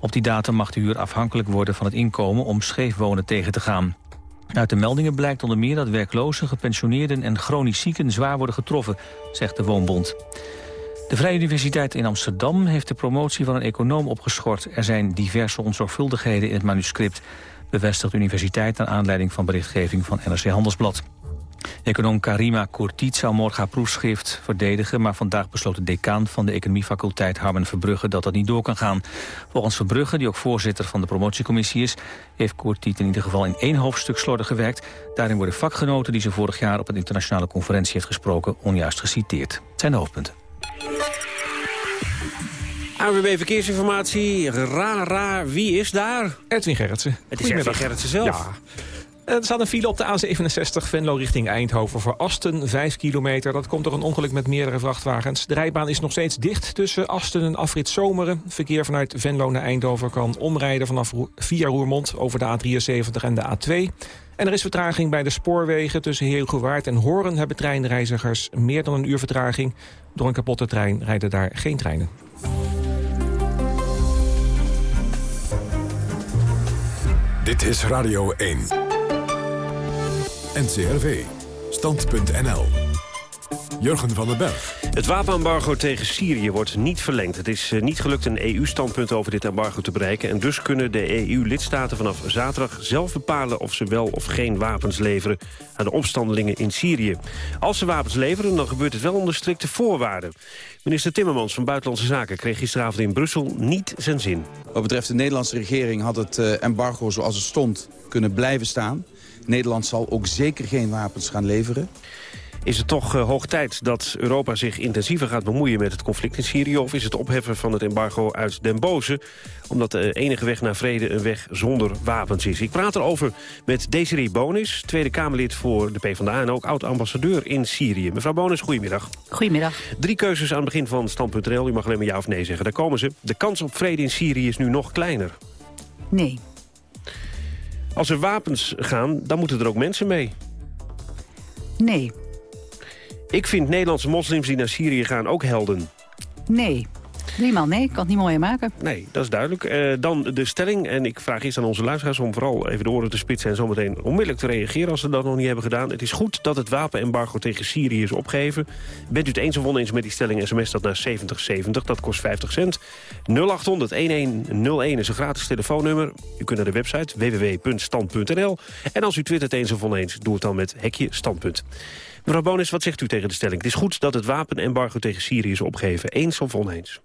Op die datum mag de huur afhankelijk worden van het inkomen om scheef wonen tegen te gaan. Uit de meldingen blijkt onder meer dat werklozen, gepensioneerden en chronisch zieken zwaar worden getroffen, zegt de Woonbond. De Vrije Universiteit in Amsterdam heeft de promotie van een econoom opgeschort. Er zijn diverse onzorgvuldigheden in het manuscript, bevestigt de universiteit naar aanleiding van berichtgeving van NRC Handelsblad. Econoom Karima Kourtiet zou morgen haar proefschrift verdedigen... maar vandaag besloot de decaan van de economiefaculteit Harmen Verbrugge... dat dat niet door kan gaan. Volgens Verbrugge, die ook voorzitter van de promotiecommissie is... heeft Kourtiet in ieder geval in één hoofdstuk slordig gewerkt. Daarin worden vakgenoten die ze vorig jaar op een internationale conferentie heeft gesproken... onjuist geciteerd. Het zijn de hoofdpunten. AWB Verkeersinformatie. Ra, ra, wie is daar? Edwin Gerritsen. Het is Edwin. Gerritsen zelf. Ja. Er staat een file op de A67 Venlo richting Eindhoven voor Asten, 5 kilometer. Dat komt door een ongeluk met meerdere vrachtwagens. De rijbaan is nog steeds dicht tussen Asten en Afrit Zomeren. Verkeer vanuit Venlo naar Eindhoven kan omrijden vanaf via Roermond over de A73 en de A2. En er is vertraging bij de spoorwegen tussen Heerhugowaard en Hoorn... hebben treinreizigers meer dan een uur vertraging. Door een kapotte trein rijden daar geen treinen. Dit is Radio 1. NCRV. Stand.nl. Jurgen van den Berg. Het wapenembargo tegen Syrië wordt niet verlengd. Het is eh, niet gelukt een EU-standpunt over dit embargo te bereiken... en dus kunnen de EU-lidstaten vanaf zaterdag zelf bepalen... of ze wel of geen wapens leveren aan de opstandelingen in Syrië. Als ze wapens leveren, dan gebeurt het wel onder strikte voorwaarden. Minister Timmermans van Buitenlandse Zaken kreeg gisteravond in Brussel niet zijn zin. Wat betreft de Nederlandse regering had het eh, embargo zoals het stond kunnen blijven staan. Nederland zal ook zeker geen wapens gaan leveren. Is het toch eh, hoog tijd dat Europa zich intensiever gaat bemoeien met het conflict in Syrië? Of is het opheffen van het embargo uit den boze? Omdat de enige weg naar vrede een weg zonder wapens is. Ik praat erover met Desiree Bonis, Tweede Kamerlid voor de PvdA... en ook oud-ambassadeur in Syrië. Mevrouw Bonis, goedemiddag. Goedemiddag. Drie keuzes aan het begin van stand.nl. U mag alleen maar ja of nee zeggen. Daar komen ze. De kans op vrede in Syrië is nu nog kleiner. Nee. Als er wapens gaan, dan moeten er ook mensen mee. Nee. Ik vind Nederlandse moslims die naar Syrië gaan ook helden. Nee. Driemaal nee, ik kan het niet mooier maken. Nee, dat is duidelijk. Eh, dan de stelling. En ik vraag eerst aan onze luisteraars om vooral even de oren te spitsen... en zometeen onmiddellijk te reageren als ze dat nog niet hebben gedaan. Het is goed dat het wapenembargo tegen Syrië is opgeheven. Bent u het eens of oneens met die stelling, sms dat naar 7070. Dat kost 50 cent. 0800-1101 is een gratis telefoonnummer. U kunt naar de website www.stand.nl. En als u twittert eens of oneens, doe het dan met hekje standpunt. Mevrouw Bonis, wat zegt u tegen de stelling? Het is goed dat het wapenembargo tegen Syrië is opgeheven. Eens of oneens?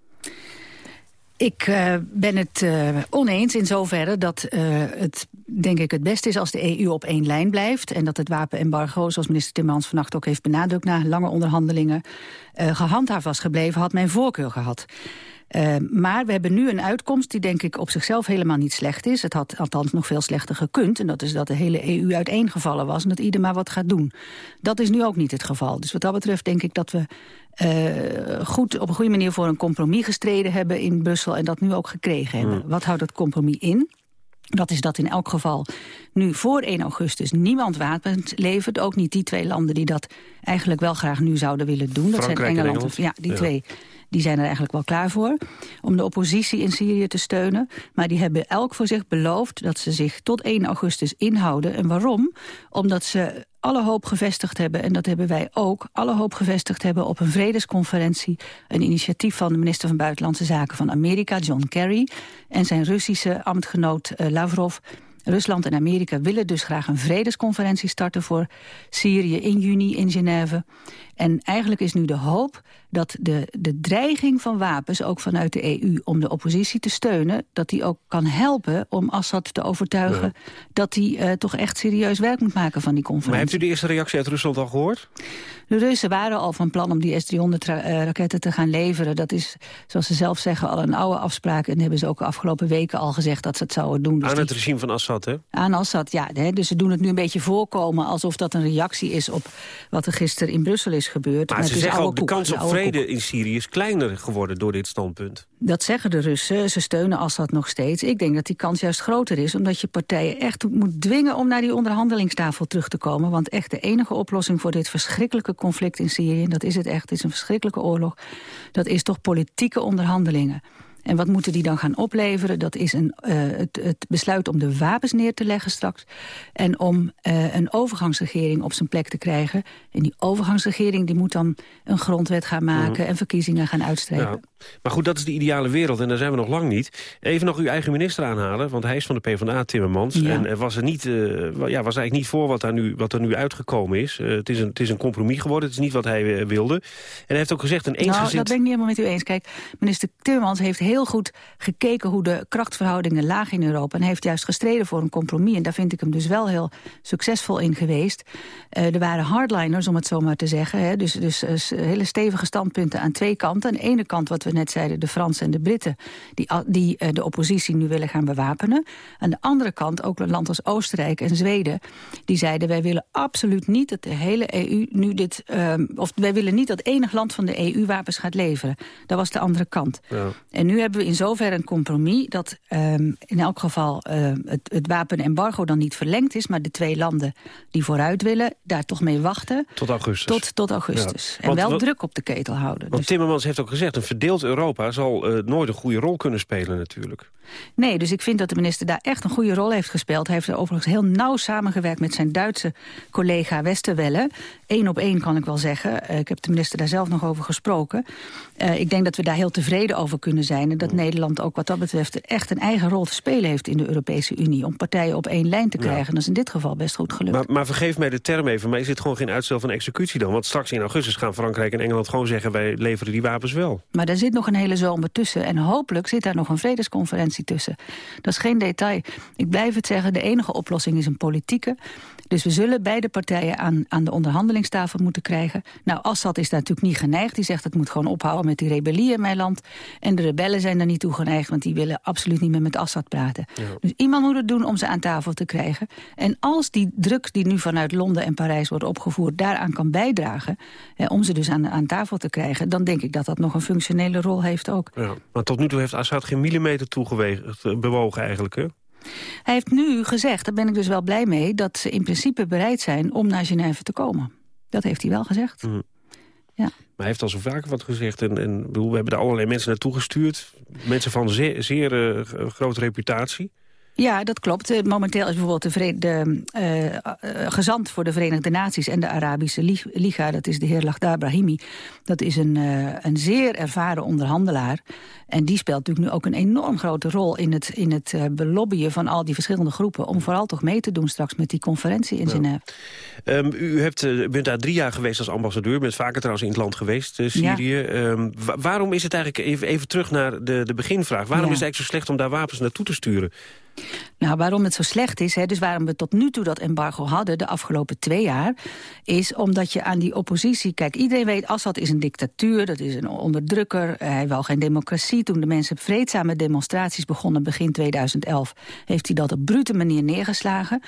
Ik eh, ben het eh, oneens in zoverre dat eh, het denk ik het beste is als de EU op één lijn blijft. En dat het wapenembargo, zoals minister Timmermans vannacht ook heeft benadrukt... na lange onderhandelingen gehandhaafd was gebleven, had mijn voorkeur gehad. Uh, maar we hebben nu een uitkomst die denk ik op zichzelf helemaal niet slecht is. Het had althans nog veel slechter gekund. En dat is dat de hele EU uiteengevallen was en dat ieder maar wat gaat doen. Dat is nu ook niet het geval. Dus wat dat betreft denk ik dat we uh, goed, op een goede manier voor een compromis gestreden hebben in Brussel... en dat nu ook gekregen hebben. Wat houdt dat compromis in? Dat is dat in elk geval nu voor 1 augustus niemand wapens levert. Ook niet die twee landen die dat eigenlijk wel graag nu zouden willen doen. Dat zijn Engeland, Engeland. ja, die Ja. twee die zijn er eigenlijk wel klaar voor. Om de oppositie in Syrië te steunen. Maar die hebben elk voor zich beloofd dat ze zich tot 1 augustus inhouden. En waarom? Omdat ze alle hoop gevestigd hebben, en dat hebben wij ook... alle hoop gevestigd hebben op een vredesconferentie... een initiatief van de minister van Buitenlandse Zaken van Amerika, John Kerry... en zijn Russische ambtgenoot eh, Lavrov... Rusland en Amerika willen dus graag een vredesconferentie starten voor Syrië in juni in Genève. En eigenlijk is nu de hoop dat de, de dreiging van wapens, ook vanuit de EU, om de oppositie te steunen, dat die ook kan helpen om Assad te overtuigen dat hij eh, toch echt serieus werk moet maken van die Maar conferentie. hebt u de eerste reactie uit Rusland al gehoord? De Russen waren al van plan om die S-300-raketten te gaan leveren. Dat is, zoals ze zelf zeggen, al een oude afspraak. En hebben ze ook de afgelopen weken al gezegd dat ze het zouden doen. Dus Aan die- het regime van Assad, hè? aan Assad, ja. Hè, dus ze doen het nu een beetje voorkomen alsof dat een reactie is op wat er gisteren in Brussel is gebeurd. Maar ze zeggen ook, de koek, kans op vrede in Syrië is kleiner geworden door dit standpunt. Dat zeggen de Russen. Ze steunen Assad nog steeds. Ik denk dat die kans juist groter is. Omdat je partijen echt moet dwingen om naar die onderhandelingstafel terug te komen. Want echt de enige oplossing voor dit verschrikkelijke conflict in Syrië... en dat is het echt, het is een verschrikkelijke oorlog... dat is toch politieke onderhandelingen. En wat moeten die dan gaan opleveren? Dat is een, eh, het, het besluit om de wapens neer te leggen straks. En om eh, een overgangsregering op zijn plek te krijgen. En die overgangsregering die moet dan een grondwet gaan maken... Mhm. en verkiezingen gaan uitstrepen. Ja. Maar goed, dat is de ideale wereld en daar zijn we nog lang niet. Even nog uw eigen minister aanhalen, want hij is van de PvdA, Timmermans. Ja. En er was, er niet, eh, ja, was eigenlijk niet voor wat, daar nu, wat er nu uitgekomen is. Eh, het, is een, het is een compromis geworden, het is niet wat hij eh, wilde. En hij heeft ook gezegd een Nou, eensgezind... dat ben ik niet helemaal met u eens. Kijk, minister Timmermans heeft heel goed gekeken hoe de krachtverhoudingen lagen in Europa. En heeft juist gestreden voor een compromis. En daar vind ik hem dus wel heel succesvol in geweest. Eh, er waren hardliners, om het zo maar te zeggen. Hè, dus dus eh, hele stevige standpunten aan twee kanten. Aan de ene kant, wat we net zeiden, de Fransen en de Britten... die, die eh, de oppositie nu willen gaan bewapenen. Aan de andere kant ook een land als Oostenrijk en Zweden... die zeiden, wij willen absoluut niet dat de hele EU nu dit... ehm, of wij willen niet dat enig land van de EU wapens gaat leveren. Dat was de andere kant. Ja. En nu hebben we in zoverre een compromis dat ehm, in elk geval ehm, het, het wapenembargo dan niet verlengd is, maar de twee landen die vooruit willen daar toch mee wachten Tot augustus. tot, tot augustus. Ja. En wel want- druk op de ketel houden. Want Dus, Timmermans heeft ook gezegd, een verdeeld Europa zal eh, nooit een goede rol kunnen spelen natuurlijk. nee, dus ik vind dat de minister daar echt een goede rol heeft gespeeld. Hij heeft er overigens heel nauw samengewerkt met zijn Duitse collega Westerwelle. Eén op één kan ik wel zeggen. Eh, ik heb de minister daar zelf nog over gesproken. Eh, ik denk dat we daar heel tevreden over kunnen zijn. Dat Nederland ook wat dat betreft echt een eigen rol te spelen heeft in de Europese Unie. Om partijen op één lijn te Ja. krijgen. Dat is in dit geval best goed gelukt. Maar, maar vergeef mij de term even, maar is dit gewoon geen uitstel van executie dan? Want straks in augustus gaan Frankrijk en Engeland gewoon zeggen... wij leveren die wapens wel. Maar daar zit nog een hele zomer tussen. En hopelijk zit daar nog een vredesconferentie tussen. Dat is geen detail. Ik blijf het zeggen, de enige oplossing is een politieke. Dus we zullen beide partijen aan, aan de onderhandelingstafel moeten krijgen. Nou, Assad is daar natuurlijk niet geneigd. Die zegt het moet gewoon ophouden met die rebellie in mijn land. En de rebellen zijn er niet toe geneigd, want die willen absoluut niet meer met Assad praten. Dus iemand moet het doen om ze aan tafel te krijgen. En als die druk die nu vanuit Londen en Parijs wordt opgevoerd... daaraan kan bijdragen, hè, om ze dus aan, aan tafel te krijgen... dan denk ik dat dat nog een functionele rol heeft ook. Ja. Maar tot nu toe heeft Assad geen millimeter toegeweegd, eh, bewogen eigenlijk, hè? Hij heeft nu gezegd, daar ben ik dus wel blij mee... dat ze in principe bereid zijn om naar Genève te komen. Dat heeft hij wel gezegd. Mhm. Ja. Hij heeft al zo vaker wat gezegd. En, en we hebben er allerlei mensen naartoe gestuurd. Mensen van zeer, zeer eh, grote reputatie. Ja, dat klopt. Eh, Momenteel is bijvoorbeeld de, eh, eh, gezant voor de Verenigde Naties en de Arabische Lig- Liga, dat is de heer Laghdar Brahimi. Dat is een, een zeer ervaren onderhandelaar. En die speelt natuurlijk nu ook een enorm grote rol in het, in het belobbyen van al die verschillende groepen. Om vooral toch mee te doen straks met die conferentie in Ja. Genève. Ehm, u, hebt, bent daar drie jaar geweest als ambassadeur. U bent vaker trouwens in het land geweest, Syrië. Ehm, wa- waarom is het eigenlijk, even, even terug naar de, de beginvraag... waarom Ja. is het eigenlijk zo slecht om daar wapens naartoe te sturen? Nou, waarom het zo slecht is, hè, dus waarom we tot nu toe dat embargo hadden... de afgelopen twee jaar, is omdat je aan die oppositie... Kijk, iedereen weet, Assad is een dictatuur, dat is een onderdrukker. Hij wou geen democratie. Toen de mensen vreedzame demonstraties begonnen begin 2011... heeft hij dat op brute manier neergeslagen.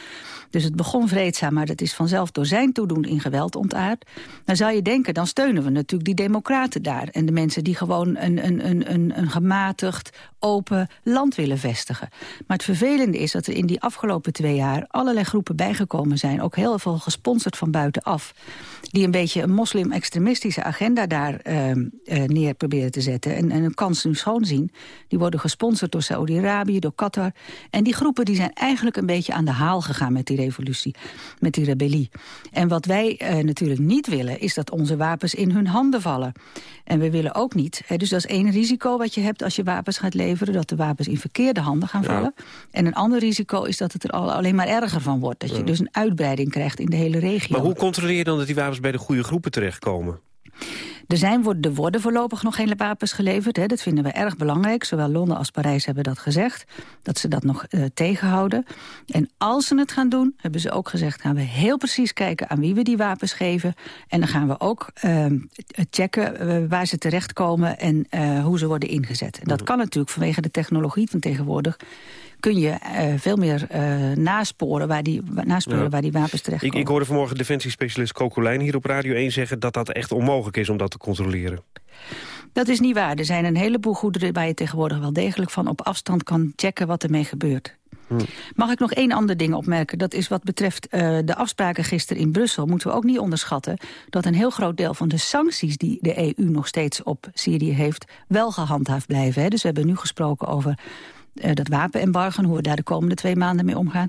Dus het begon vreedzaam, maar dat is vanzelf door zijn toedoen in geweld ontaard. Dan zou je denken, dan steunen we natuurlijk die democraten daar... en de mensen die gewoon een, een, een, een gematigd, open land willen vestigen. Maar het vervelende is dat er in die afgelopen twee jaar... allerlei groepen bijgekomen zijn, ook heel veel gesponsord van buitenaf... die een beetje een moslim-extremistische agenda daar eh, neer proberen te zetten... En, en een kans nu schoon zien. Die worden gesponsord door Saudi-Arabië, door Qatar. En die groepen die zijn eigenlijk een beetje aan de haal gegaan met die revolutie, met die rebellie. En wat wij eh, natuurlijk niet willen, is dat onze wapens in hun handen vallen. En we willen ook niet, hè, dus dat is één risico wat je hebt als je wapens gaat leveren... dat de wapens in verkeerde handen gaan Ja. vallen. En een ander risico is dat het er al, alleen maar erger van wordt. Dat je Ja. dus een uitbreiding krijgt in de hele regio. Maar hoe controleer je dan dat die wapens bij de goede groepen terechtkomen? Er, zijn, worden- worden voorlopig nog geen wapens geleverd. Hè. Dat vinden we erg belangrijk. Zowel Londen als Parijs hebben dat gezegd. Dat ze dat nog eh, tegenhouden. En als ze het gaan doen, hebben ze ook gezegd... gaan we heel precies kijken aan wie we die wapens geven. En dan gaan we ook eh, checken eh, waar ze terechtkomen... en eh, hoe ze worden ingezet. En dat kan natuurlijk vanwege de technologie van tegenwoordig... kun je eh, veel meer eh, nasporen, waar die, nasporen Ja. waar die wapens Ik, terechtkomen. ik hoorde vanmorgen defensiespecialist Coco Lijn hier op Radio 1 zeggen... dat dat echt onmogelijk is om dat te controleren. Dat is niet waar. Er zijn een heleboel goederen waar je tegenwoordig wel degelijk van op afstand kan checken wat ermee gebeurt. Mag ik nog één ander ding opmerken? Dat is wat betreft eh, de afspraken gisteren in Brussel. Moeten we ook niet onderschatten dat een heel groot deel van de sancties... die de EU nog steeds op Syrië heeft, wel gehandhaafd blijven. Hè? Dus we hebben nu gesproken over dat wapenembargo... en hoe we daar de komende twee maanden mee omgaan.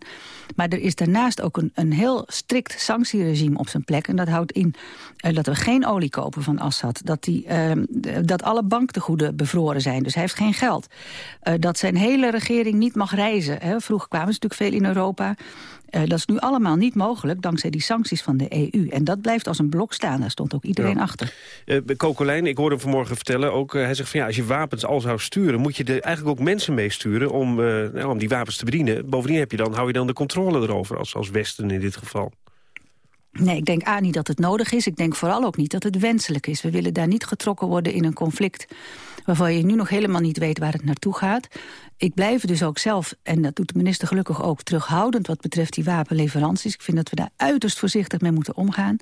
Maar er is daarnaast ook een, een heel strikt sanctieregime op zijn plek. En dat houdt in eh, dat we geen olie kopen van Assad. Dat, die, eh, d- dat alle banktegoeden bevroren zijn. Dus hij heeft geen geld. Eh, dat zijn hele regering niet mag reizen. Hè. Vroeger kwamen ze natuurlijk veel in Europa. Eh, dat is nu allemaal niet mogelijk dankzij die sancties van de EU. En dat blijft als een blok staan. Daar stond ook iedereen Ja. achter. Eh Coco Lijn, ik hoorde hem vanmorgen vertellen ook... eh, hij zegt van ja, als je wapens al zou sturen... moet je er eigenlijk ook mensen mee sturen om, nou, om die wapens te bedienen. Bovendien heb je dan, hou je dan de controle erover, als, als Westen in dit geval. Nee, ik denk A niet dat het nodig is. Ik denk vooral ook niet dat het wenselijk is. We willen daar niet getrokken worden in een conflict... waarvan je nu nog helemaal niet weet waar het naartoe gaat. Ik blijf dus ook zelf, en dat doet de minister gelukkig ook... terughoudend wat betreft die wapenleveranties. Ik vind dat we daar uiterst voorzichtig mee moeten omgaan.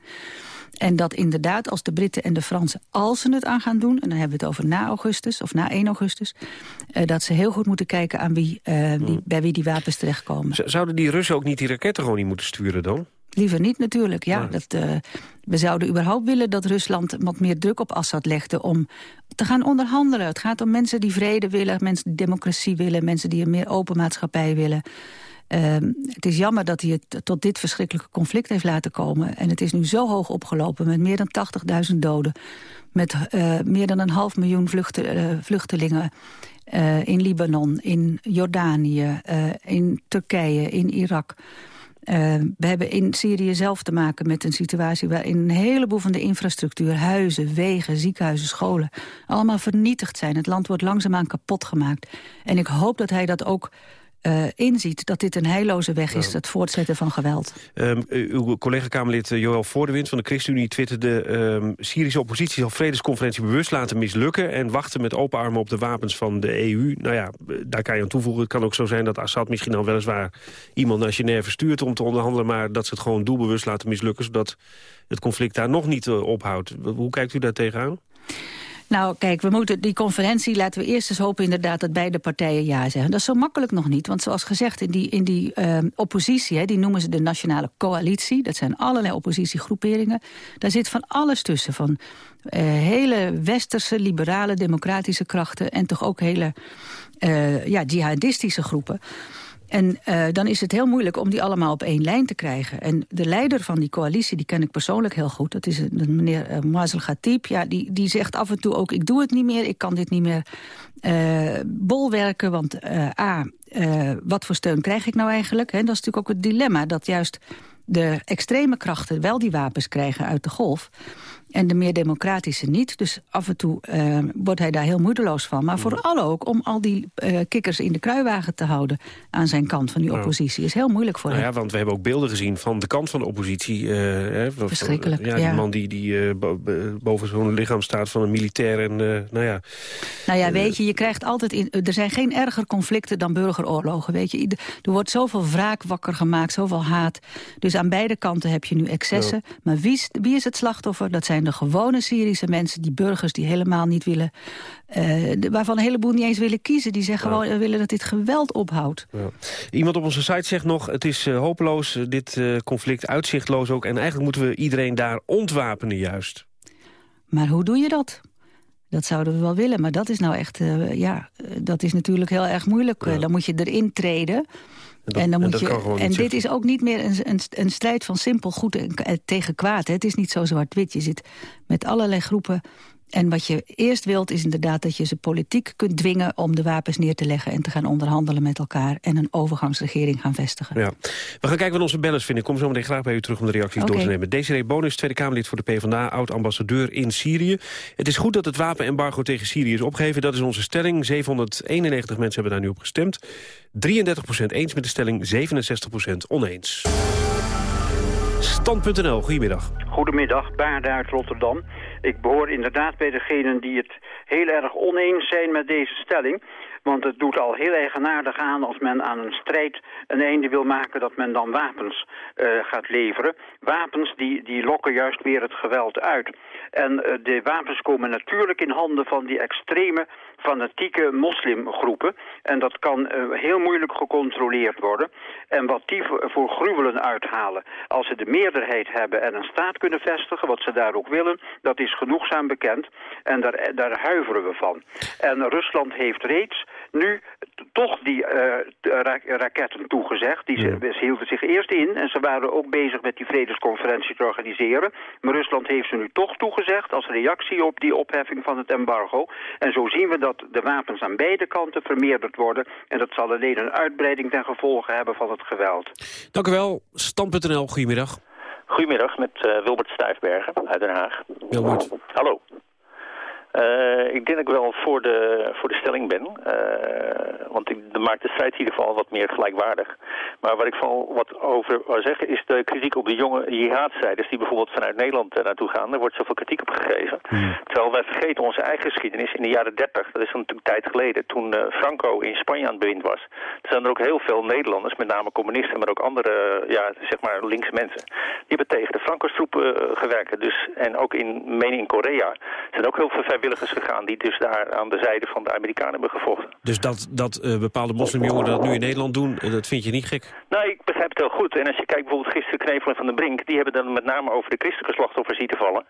En dat inderdaad, als de Britten en de Fransen, als ze het aan gaan doen... en dan hebben we het over na augustus of na 1 augustus... eh, dat ze heel goed moeten kijken aan wie, eh, wie, bij wie die wapens terechtkomen. Zouden die Russen ook niet die raketten gewoon niet moeten sturen dan? Liever niet natuurlijk, ja. Dat, eh, we zouden überhaupt willen dat Rusland wat meer druk op Assad legde... om te gaan onderhandelen. Het gaat om mensen die vrede willen, mensen die democratie willen... mensen die een meer open maatschappij willen. Ehm, het is jammer dat hij het tot dit verschrikkelijke conflict heeft laten komen. En het is nu zo hoog opgelopen met meer dan 80.000 doden. Met eh, meer dan een half miljoen vluchten, eh, vluchtelingen in Libanon, in Jordanië, in Turkije, in Irak. Eh, we hebben in Syrië zelf te maken met een situatie... waarin een heleboel van de infrastructuur, huizen, wegen, ziekenhuizen, scholen... allemaal vernietigd zijn. Het land wordt langzaamaan kapot gemaakt. En ik hoop dat hij dat ook eh, inziet, dat dit een heilloze weg is... het voortzetten van geweld. Ehm, eh, uw collega-Kamerlid eh, Joël Voordewind van de ChristenUnie twitterde... ehm Syrische oppositie zal vredesconferentie bewust laten mislukken... en wachten met open armen op de wapens van de EU. Nou ja, eh, daar kan je aan toevoegen. Het kan ook zo zijn dat Assad misschien dan weliswaar iemand naar Genève stuurt... om te onderhandelen, maar dat ze het gewoon doelbewust laten mislukken... zodat het conflict daar nog niet ophoudt. Hoe kijkt u daar tegenaan? Nou, kijk, we moeten die conferentie, laten we eerst eens hopen inderdaad dat beide partijen ja zeggen. Dat is zo makkelijk nog niet, want zoals gezegd, in die, in die ehm, oppositie, hè, die noemen ze de Nationale Coalitie, dat zijn allerlei oppositiegroeperingen, daar zit van alles tussen, van eh, hele westerse, liberale, democratische krachten en toch ook hele eh, ja, jihadistische groepen. En eh, dan is het heel moeilijk om die allemaal op één lijn te krijgen. En de leider van die coalitie, die ken ik persoonlijk heel goed. Dat is meneer uh, Mazel Ghatib. Ja, die, die zegt af en toe ook, ik doe het niet meer. Ik kan dit niet meer eh, bolwerken. Want eh, A, eh, wat voor steun krijg ik nou eigenlijk? Hè, dat is natuurlijk ook het dilemma. Dat juist de extreme krachten wel die wapens krijgen uit de golf. En de meer democratische niet. Dus af en toe eh, wordt hij daar heel moedeloos van. Maar vooral ook om al die eh, kikkers in de kruiwagen te houden... aan zijn kant van die Ja. oppositie. Is heel moeilijk voor Nou hem. ja, want we hebben ook beelden gezien van de kant van de oppositie. eh, hè, Verschrikkelijk, Ja, die ja. man die, die eh, bo- bo- boven zo'n lichaam staat van een militair. En nou ja, Nou ja, weet je, je krijgt altijd... In, er zijn geen erger conflicten dan burgeroorlogen, weet je. Er wordt zoveel wraak wakker gemaakt, zoveel haat. Dus aan beide kanten heb je nu excessen. Maar wie is, wie is het slachtoffer? Dat zijn de gewone Syrische mensen, die burgers die helemaal niet willen... eh, waarvan een heleboel niet eens willen kiezen. Die zeggen gewoon, we willen dat dit geweld ophoudt. Ja. Iemand op onze site zegt nog, het is eh, hopeloos, eh, dit eh, conflict, uitzichtloos ook. En eigenlijk moeten we iedereen daar ontwapenen juist. Maar hoe doe je dat? Dat zouden we wel willen, maar dat is nou echt, eh, ja, eh, dat is natuurlijk heel erg moeilijk. Eh, Dan moet je erin treden. Dat- En, dan en moet dat je, en dit is ook niet meer een, een, een strijd van simpel goed en, eh, tegen kwaad. Hè. Het is niet zo zwart-wit. Je zit met allerlei groepen. En wat je eerst wilt is inderdaad dat je ze politiek kunt dwingen... om de wapens neer te leggen en te gaan onderhandelen met elkaar... en een overgangsregering gaan vestigen. Ja. We gaan kijken wat onze bellers vinden. Ik kom zo meteen graag bij u terug om de reacties door te nemen. Desiree Bonus, Tweede Kamerlid voor de PvdA, oud-ambassadeur in Syrië. Het is goed dat het wapenembargo tegen Syrië is opgeheven. Dat is onze stelling. 791 mensen hebben daar nu op gestemd. 33% eens met de stelling, 67% oneens. Stand.nl, goedemiddag. Goedemiddag, Baarde uit Rotterdam. Ik behoor inderdaad bij degenen die het heel erg oneens zijn met deze stelling. Want het doet al heel eigenaardig aan als men aan een strijd een einde wil maken dat men dan wapens eh, gaat leveren. Wapens die, die lokken juist weer het geweld uit. En eh, de wapens komen natuurlijk in handen van die extreme fanatieke moslimgroepen. En dat kan eh, heel moeilijk gecontroleerd worden. En wat die voor, gruwelen uithalen, als ze de meerderheid hebben en een staat kunnen vestigen, wat ze daar ook willen, dat is genoegzaam bekend. En daar, daar huiveren we van. En Rusland heeft reeds nu toch die eh, ra- raketten toegezegd. Die ze, ze hielden zich eerst in en ze waren ook bezig met die vredesconferentie te organiseren. Maar Rusland heeft ze nu toch toegezegd als reactie op die opheffing van het embargo. En zo zien we dat de wapens aan beide kanten vermeerderd worden. En dat zal alleen een uitbreiding ten gevolge hebben van het geweld. Dank u wel. Stand.nl, goedemiddag. Goedemiddag, met eh, Wilbert Stijfbergen uit Den Haag. Wilbert. Hallo. Eh, ik denk dat ik wel voor de, voor de stelling ben. Eh, want ik, dat maakt de strijd in ieder geval wat meer gelijkwaardig. Maar wat ik vooral wat over wil zeggen is de kritiek op de jonge jihadstrijders... die bijvoorbeeld vanuit Nederland eh, naartoe gaan. Er wordt zoveel kritiek op gegeven. Terwijl wij vergeten onze eigen geschiedenis in de jaren 30. Dat is natuurlijk tijd geleden. Toen Franco in Spanje aan het bewind was. Er zijn er ook heel veel Nederlanders, met name communisten... maar ook andere, ja, zeg maar linkse mensen. Die hebben tegen de Franco-troepen gewerkt. Dus, en ook in, meen in Korea zijn ook heel veel vrijwilligers gegaan... die dus daar aan de zijde van de Amerikanen hebben gevochten. Dus dat, dat eh, bepaalde moslimjongeren dat nu in Nederland doen, eh, dat vind je niet gek? Nou, ik begrijp het heel goed. En als je kijkt bijvoorbeeld gisteren Knevel en Van den Brink... die hebben dan met name over de christelijke slachtoffers zien te vallen.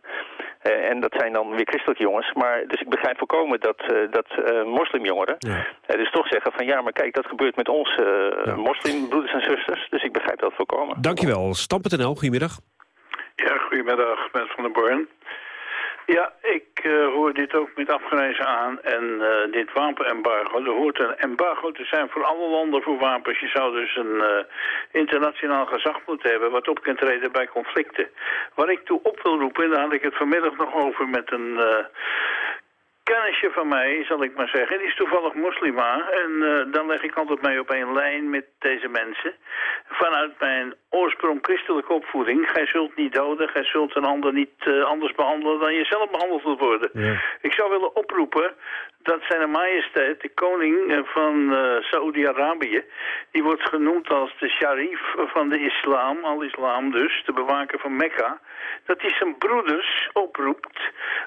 Eh, en dat zijn dan weer christelijke jongens. Maar, dus ik begrijp volkomen dat, eh, dat eh, moslimjongeren... eh, dus toch zeggen van ja, maar kijk, dat gebeurt met onze eh, moslimbroeders en zusters. Dus ik begrijp dat volkomen. Dankjewel. Stam.nl, goedemiddag. Ja, goedemiddag, met Van der Born. Ja, ik eh, hoor dit ook met afgerezen aan. En eh, dit wapenembargo, er hoort een embargo te zijn voor alle landen voor wapens. Je zou dus een eh, internationaal gezag moeten hebben wat op kan treden bij conflicten. Waar ik toe op wil roepen, en daar had ik het vanmiddag nog over met een... kennisje van mij, zal ik maar zeggen, die is toevallig moslima. En dan leg ik altijd mee op één lijn met deze mensen. Vanuit mijn oorsprong christelijke opvoeding. Gij zult niet doden, gij zult een ander niet eh, anders behandelen dan je zelf behandeld wilt worden. Ik zou willen oproepen dat zijn majesteit, de koning eh, van eh Saoedi-Arabië, die wordt genoemd als de sharif van de islam, al-islam dus, de bewaker van Mekka, dat hij zijn broeders oproept,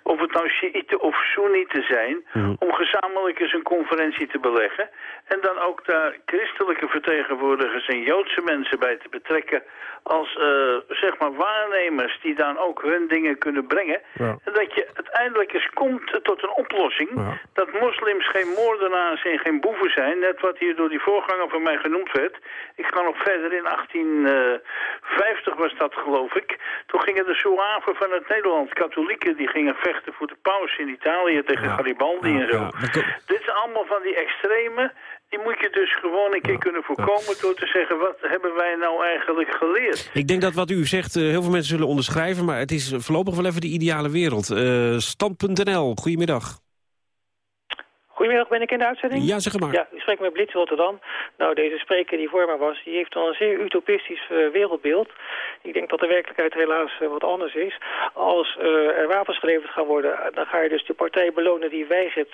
of het nou Shiiten of Soenieten zijn, om gezamenlijk eens een conferentie te beleggen. En dan ook daar christelijke vertegenwoordigers en Joodse mensen bij te betrekken als eh, zeg maar waarnemers die dan ook hun dingen kunnen brengen. Ja. En dat je uiteindelijk eens komt tot een oplossing dat moslims geen moordenaars en geen boeven zijn. Net wat hier door die voorganger van mij genoemd werd. Ik ga nog verder, in 1850 was dat geloof ik. Toen gingen de Zouaven van het Nederland, katholieken, die gingen vechten voor de paus in Italië tegen Garibaldi en zo. Dit zijn allemaal van die extreme. Die moet je dus gewoon een keer kunnen voorkomen door te zeggen... wat hebben wij nou eigenlijk geleerd? Ik denk dat wat u zegt eh, heel veel mensen zullen onderschrijven... maar het is voorlopig wel even de ideale wereld. Eh, Stand.nl, goedemiddag. Goedemiddag, ben ik in de uitzending? Ja, zeg maar. Ja, ik spreek met Blitz Rotterdam. Nou, deze spreker die voor mij was, die heeft al een zeer utopistisch eh, wereldbeeld. Ik denk dat de werkelijkheid helaas eh, wat anders is. Als eh, er wapens geleverd gaan worden, dan ga je dus de partij belonen die weigert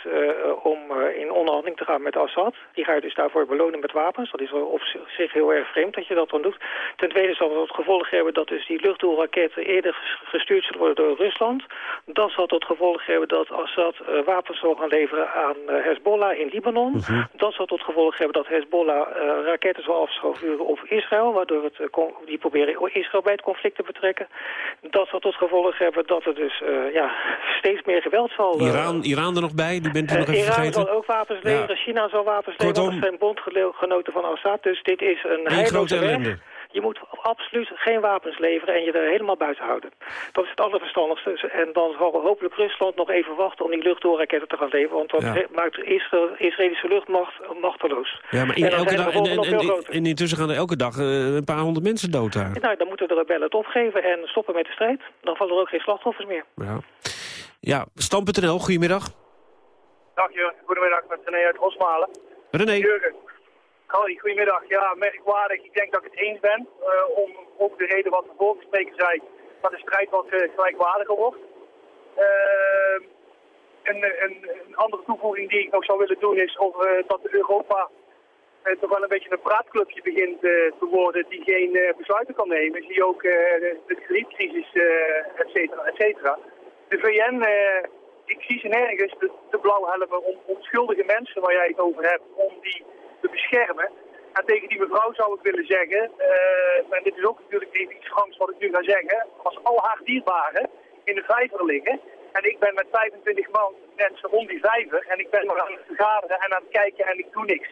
om in onderhandeling te gaan met Assad. Die ga je dus daarvoor belonen met wapens. Dat is wel op zich heel erg vreemd dat je dat dan doet. Ten tweede zal het tot gevolg hebben dat dus die luchtdoelraketten eerder ges- gestuurd zullen worden door Rusland. Dat zal tot gevolg hebben dat Assad wapens zal gaan leveren aan Hezbollah in Libanon. Dat zal tot gevolg hebben dat Hezbollah eh, raketten zal afschuiven op Israël, waardoor het, eh, die proberen Israël bij het conflict te betrekken. Dat zal tot gevolg hebben dat er dus eh, ja, steeds meer geweld zal... eh, Iran, Iran er nog bij, die bent u nog eh, even Iran vergeten. zal ook wapens Ja. leveren, China zal wapens leveren, dat zijn bondgenoten van Assad. Dus dit is een Eén grote ellende. Je moet absoluut geen wapens leveren en je er helemaal buiten houden. Dat is het allerverstandigste. En dan zal hopelijk Rusland nog even wachten om die luchtdoorraketten te gaan leveren. Want dat Ja. maakt de Israël, Israëlische luchtmacht machteloos. Ja, maar in en elke dag, en, intussen gaan er elke dag eh, een paar honderd mensen dood daar. Nou, dan moeten de rebellen het opgeven en stoppen met de strijd. Dan vallen er ook geen slachtoffers meer. Ja, ja Stand.nl, goedemiddag. Dag Jurgen, goedemiddag met René uit Rosmalen. René. Jurgen, hoi, goedemiddag. Ja, merkwaardig. Ik denk dat ik het eens ben, eh, om ook de reden wat de vorige spreker zei, dat de strijd wat eh, gelijkwaardiger wordt. Eh, een, een, een andere toevoeging die ik nog zou willen doen is over, dat Europa toch wel een beetje een praatclubje begint te worden die geen besluiten kan nemen. Zie ook de, de kredietcrisis, et cetera, et cetera. De VN, ik zie ze nergens de, de blauwhelmen om onschuldige mensen waar jij het over hebt, om die te beschermen. En tegen die mevrouw zou ik willen zeggen, eh, en dit is ook natuurlijk even iets gangs wat ik nu ga zeggen, als al haar dierbaren in de vijver liggen, en ik ben met 25 man mensen om die vijver, en ik ben nog aan het vergaderen en aan het kijken en ik doe niks.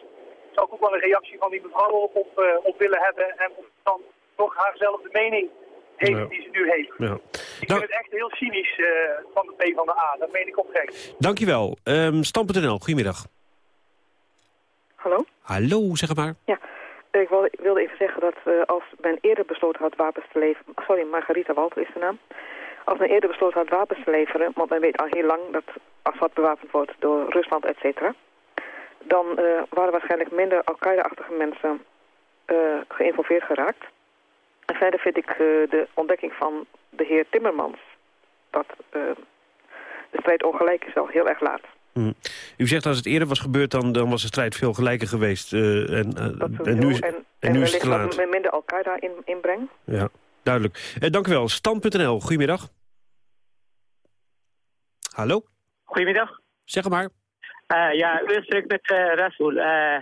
Zou ik ook wel een reactie van die mevrouw op, op, eh, op willen hebben en of dan toch haarzelfde mening heeft Ja. die ze nu heeft. Ja. Ik vind het echt heel cynisch eh, van de P van de A, dat meen ik oprecht. Dankjewel. Ehm Stand.nl, goedemiddag. Hallo? Hallo, zeg maar. Ja, ik wilde, even zeggen dat eh, als men eerder besloten had wapens te leveren... Sorry, Margarita Walter is de naam. Als men eerder besloten had wapens te leveren... want men weet al heel lang dat Assad bewapend wordt door Rusland, et cetera... dan eh, waren waarschijnlijk minder Al-Qaeda-achtige mensen eh, geïnvolveerd geraakt. En verder vind ik de ontdekking van de heer Timmermans... dat de strijd ongelijk is wel heel erg laat. Hm. U zegt als het eerder was gebeurd, dan, dan was de strijd veel gelijker geweest. eh, en, eh, en nu is, en, en en nu is het laat. men minder Al-Qaeda in, inbreng. Ja, duidelijk. Eh, dank u wel. Stand.nl, goedemiddag. Hallo? Goedemiddag. Zeg maar. Eh, ja, spreekt met eh Rasul. Eh,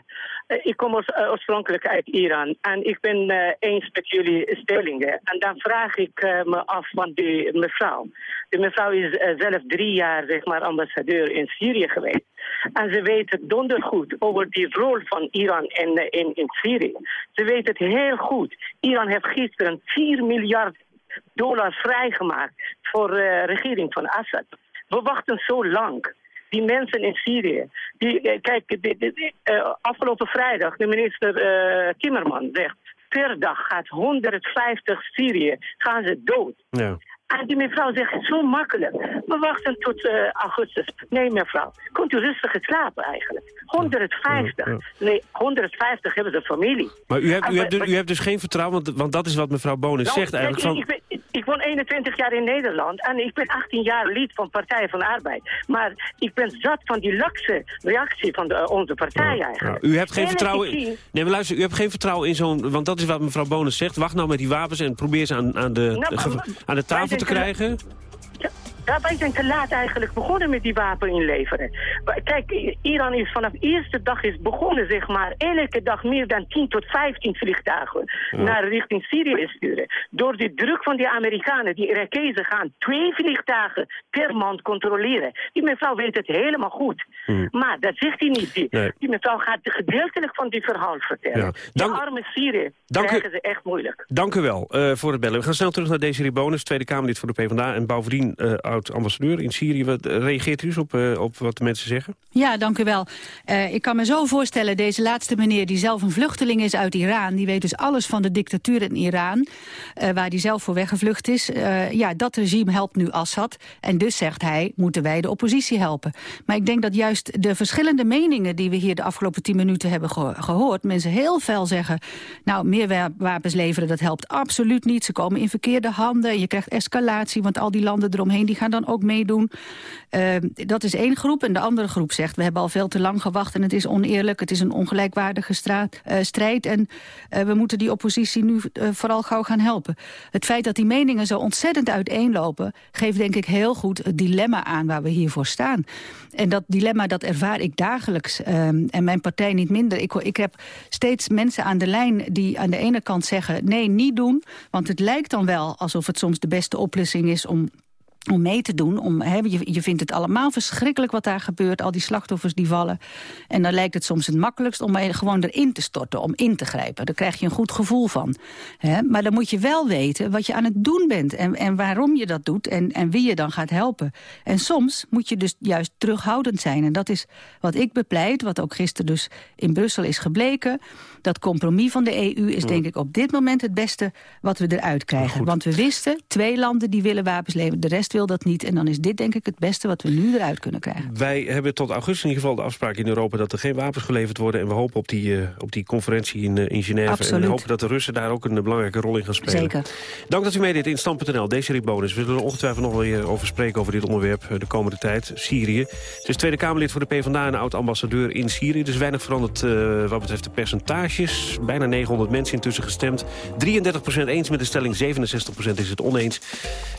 ik kom oors- oorspronkelijk uit Iran en ik ben eens met jullie stellingen. En dan vraag ik me af van die mevrouw. De mevrouw is zelf drie jaar zeg maar, ambassadeur in Syrië geweest. En ze weet het dondergoed over die rol van Iran in, in, in Syrië. Ze weet het heel goed. Iran heeft gisteren 4 miljard dollar vrijgemaakt voor de regering van Assad. We wachten zo lang. Die mensen in Syrië. Die, eh, kijk, de, de- de- eh, afgelopen vrijdag, de minister eh, Timmerman zegt... per dag gaat 150 Syrië gaan ze dood. Ja. En die mevrouw zegt zo makkelijk. We wachten tot augustus. Nee, mevrouw. Kunt u rustig slapen eigenlijk. 150. Nee, 150 hebben ze familie. Maar u hebt, u, dus- u hebt dus geen vertrouwen, want, want dat is wat mevrouw Bonus Nou, zegt eigenlijk. Van, ik, ik woon 21 jaar in Nederland en ik ben 18 jaar lid van Partij van Arbeid. Maar ik ben zat van die lakse reactie van de, onze partij eigenlijk. Nou, u hebt geen En vertrouwen in... Nee, maar luister, u hebt geen vertrouwen in zo'n... Want dat is wat mevrouw Bonus zegt. Wacht nou met die wapens en probeer ze aan, aan, de, Nou, aan de tafel te- krijgen. Ja, wij zijn te laat eigenlijk begonnen met die wapen inleveren. Kijk, Iran is vanaf de eerste dag is begonnen, zeg maar, elke dag meer dan 10 tot 15 vliegtuigen Ja. naar richting Syrië sturen. Door de druk van die Amerikanen, die Irakezen gaan twee vliegtuigen per maand controleren. Die mevrouw weet het helemaal goed. Maar dat zegt hij niet. Die, Nee. die mevrouw gaat gedeeltelijk van die verhaal vertellen. Ja. De arme Syrië Dank u- krijgen ze echt moeilijk. Dank u wel eh, voor het bellen. We gaan snel terug naar Desiree Bonus, Tweede Kamerlid voor de PvdA... en bovendien eh, oud-ambassadeur in Syrië. Wat, eh, reageert u eens op, eh, op wat de mensen zeggen? Ja, dank u wel. Eh, ik kan me zo voorstellen, deze laatste meneer... die zelf een vluchteling is uit Iran... die weet dus alles van de dictatuur in Iran... waar hij zelf voor weggevlucht is. Ja, dat regime helpt nu Assad. En dus zegt hij, moeten wij de oppositie helpen. Maar ik denk dat juist de verschillende meningen... die we hier de afgelopen tien minuten hebben geho- gehoord... mensen heel fel zeggen... nou, meer wa- wapens leveren, dat helpt absoluut niet. Ze komen in verkeerde handen. Je krijgt escalatie, want al die landen eromheen... die gaan dan ook meedoen. Eh, dat is één groep. En de andere groep zegt, we hebben al veel te lang gewacht... en het is oneerlijk, het is een ongelijkwaardige straat, eh, strijd... en eh, we moeten die oppositie nu eh, vooral gauw gaan helpen. Het feit dat die meningen zo ontzettend uiteenlopen... geeft denk ik heel goed het dilemma aan waar we hiervoor staan. En dat dilemma dat ervaar ik dagelijks. ehm, en mijn partij niet minder. Ik, ik heb steeds mensen aan de lijn die aan de ene kant zeggen... nee, niet doen, want het lijkt dan wel alsof het soms de beste oplossing is... om om mee te doen. Om, hè, je, je vindt het allemaal verschrikkelijk wat daar gebeurt. Al die slachtoffers die vallen. En dan lijkt het soms het makkelijkst om gewoon erin te storten. Om in te grijpen. Daar krijg je een goed gevoel van. Hè? Maar dan moet je wel weten wat je aan het doen bent. En, en waarom je dat doet. En, en wie je dan gaat helpen. En soms moet je dus juist terughoudend zijn. En dat is wat ik bepleit. Wat ook gisteren dus in Brussel is gebleken. Dat compromis van de EU is denk ik op dit moment het beste wat we eruit krijgen. Want we wisten, twee landen die willen wapens leveren. De rest wil dat niet. En dan is dit denk ik het beste wat we nu eruit kunnen krijgen. Wij hebben tot augustus in ieder geval de afspraak in Europa... dat er geen wapens geleverd worden. En we hopen op die, eh, op die conferentie in, eh, in Genève. En we hopen dat de Russen daar ook een eh, belangrijke rol in gaan spelen. Zeker. Dank dat u meedeed in Stand.nl. Desiree Bonus. We zullen er ongetwijfeld nog wel weer over spreken over dit onderwerp de komende tijd. Syrië. Ze is Tweede Kamerlid voor de PvdA en oud-ambassadeur in Syrië. Dus weinig veranderd eh, wat betreft de percentages. Bijna 900 mensen intussen gestemd. 33% eens met de stelling, 67% is het oneens.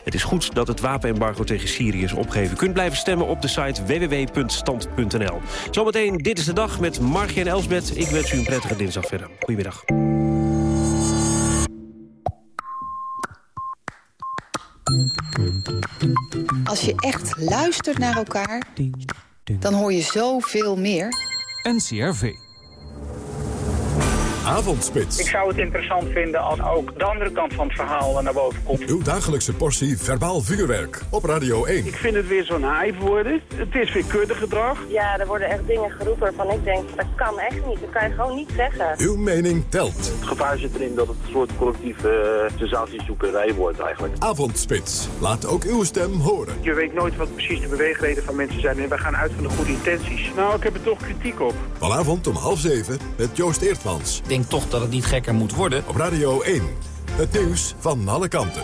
Het is goed dat het wapenembargo tegen Syrië is kunt blijven stemmen op de site www.stand.nl. Zometeen Dit is de Dag met Margie en Elsbeth. Ik wens u een prettige dinsdag verder. Goedemiddag. Als je echt luistert naar elkaar, dan hoor je zoveel meer. NCRV. Avondspits. Ik zou het interessant vinden als ook de andere kant van het verhaal naar boven komt. Uw dagelijkse portie verbaal vuurwerk op Radio 1. Ik vind het weer zo'n hype worden. Het is weer kuddegedrag. Ja, er worden echt dingen geroepen waarvan ik denk, dat kan echt niet. Dat kan je gewoon niet zeggen. Uw mening telt. Het gevaar zit erin dat het een soort collectieve uh, sensatiezoekerij wordt eigenlijk. Avondspits. Laat ook uw stem horen. Je weet nooit wat precies de beweegreden van mensen zijn. En wij gaan uit van de goede intenties. Nou, ik heb er toch kritiek op. Vanavond om half zeven met Joost Eertmans. Denk toch dat het niet gekker moet worden. Op Radio 1. Het nieuws van alle kanten.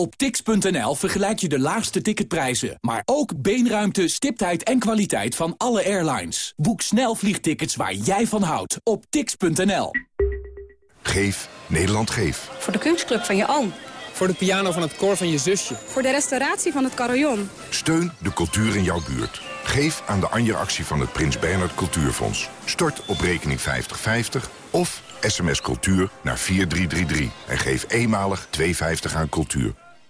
Op tix.nl vergelijk je de laagste ticketprijzen, maar ook beenruimte, stiptheid en kwaliteit van alle airlines. Boek snel vliegtickets waar jij van houdt op tix.nl. Geef Nederland Geef. Voor de kunstclub van je oom. Voor de piano van het koor van je zusje. Voor de restauratie van het carillon. Steun de cultuur in jouw buurt. Geef aan de Anja-actie van het Prins Bernhard Cultuurfonds. Stort op rekening 5050 of sms cultuur naar 4333. En geef eenmalig 2,50 aan cultuur.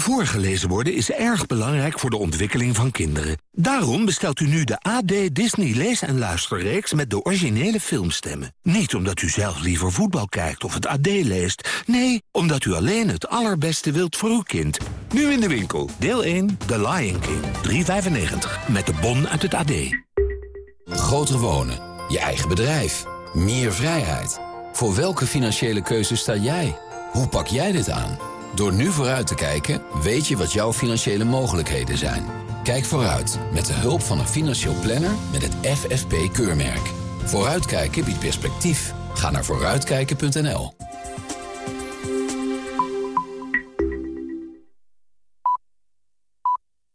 Voorgelezen worden is erg belangrijk voor de ontwikkeling van kinderen. Daarom bestelt u nu de AD Disney Lees- en Luisterreeks met de originele filmstemmen. Niet omdat u zelf liever voetbal kijkt of het AD leest. Nee, omdat u alleen het allerbeste wilt voor uw kind. Nu in de winkel. Deel 1, The Lion King. 3,95. Met de bon uit het AD. Groter wonen. Je eigen bedrijf. Meer vrijheid. Voor welke financiële keuze sta jij? Hoe pak jij dit aan? Door nu vooruit te kijken, weet je wat jouw financiële mogelijkheden zijn. Kijk vooruit met de hulp van een financieel planner met het FFP-keurmerk. Vooruitkijken biedt perspectief. Ga naar vooruitkijken.nl.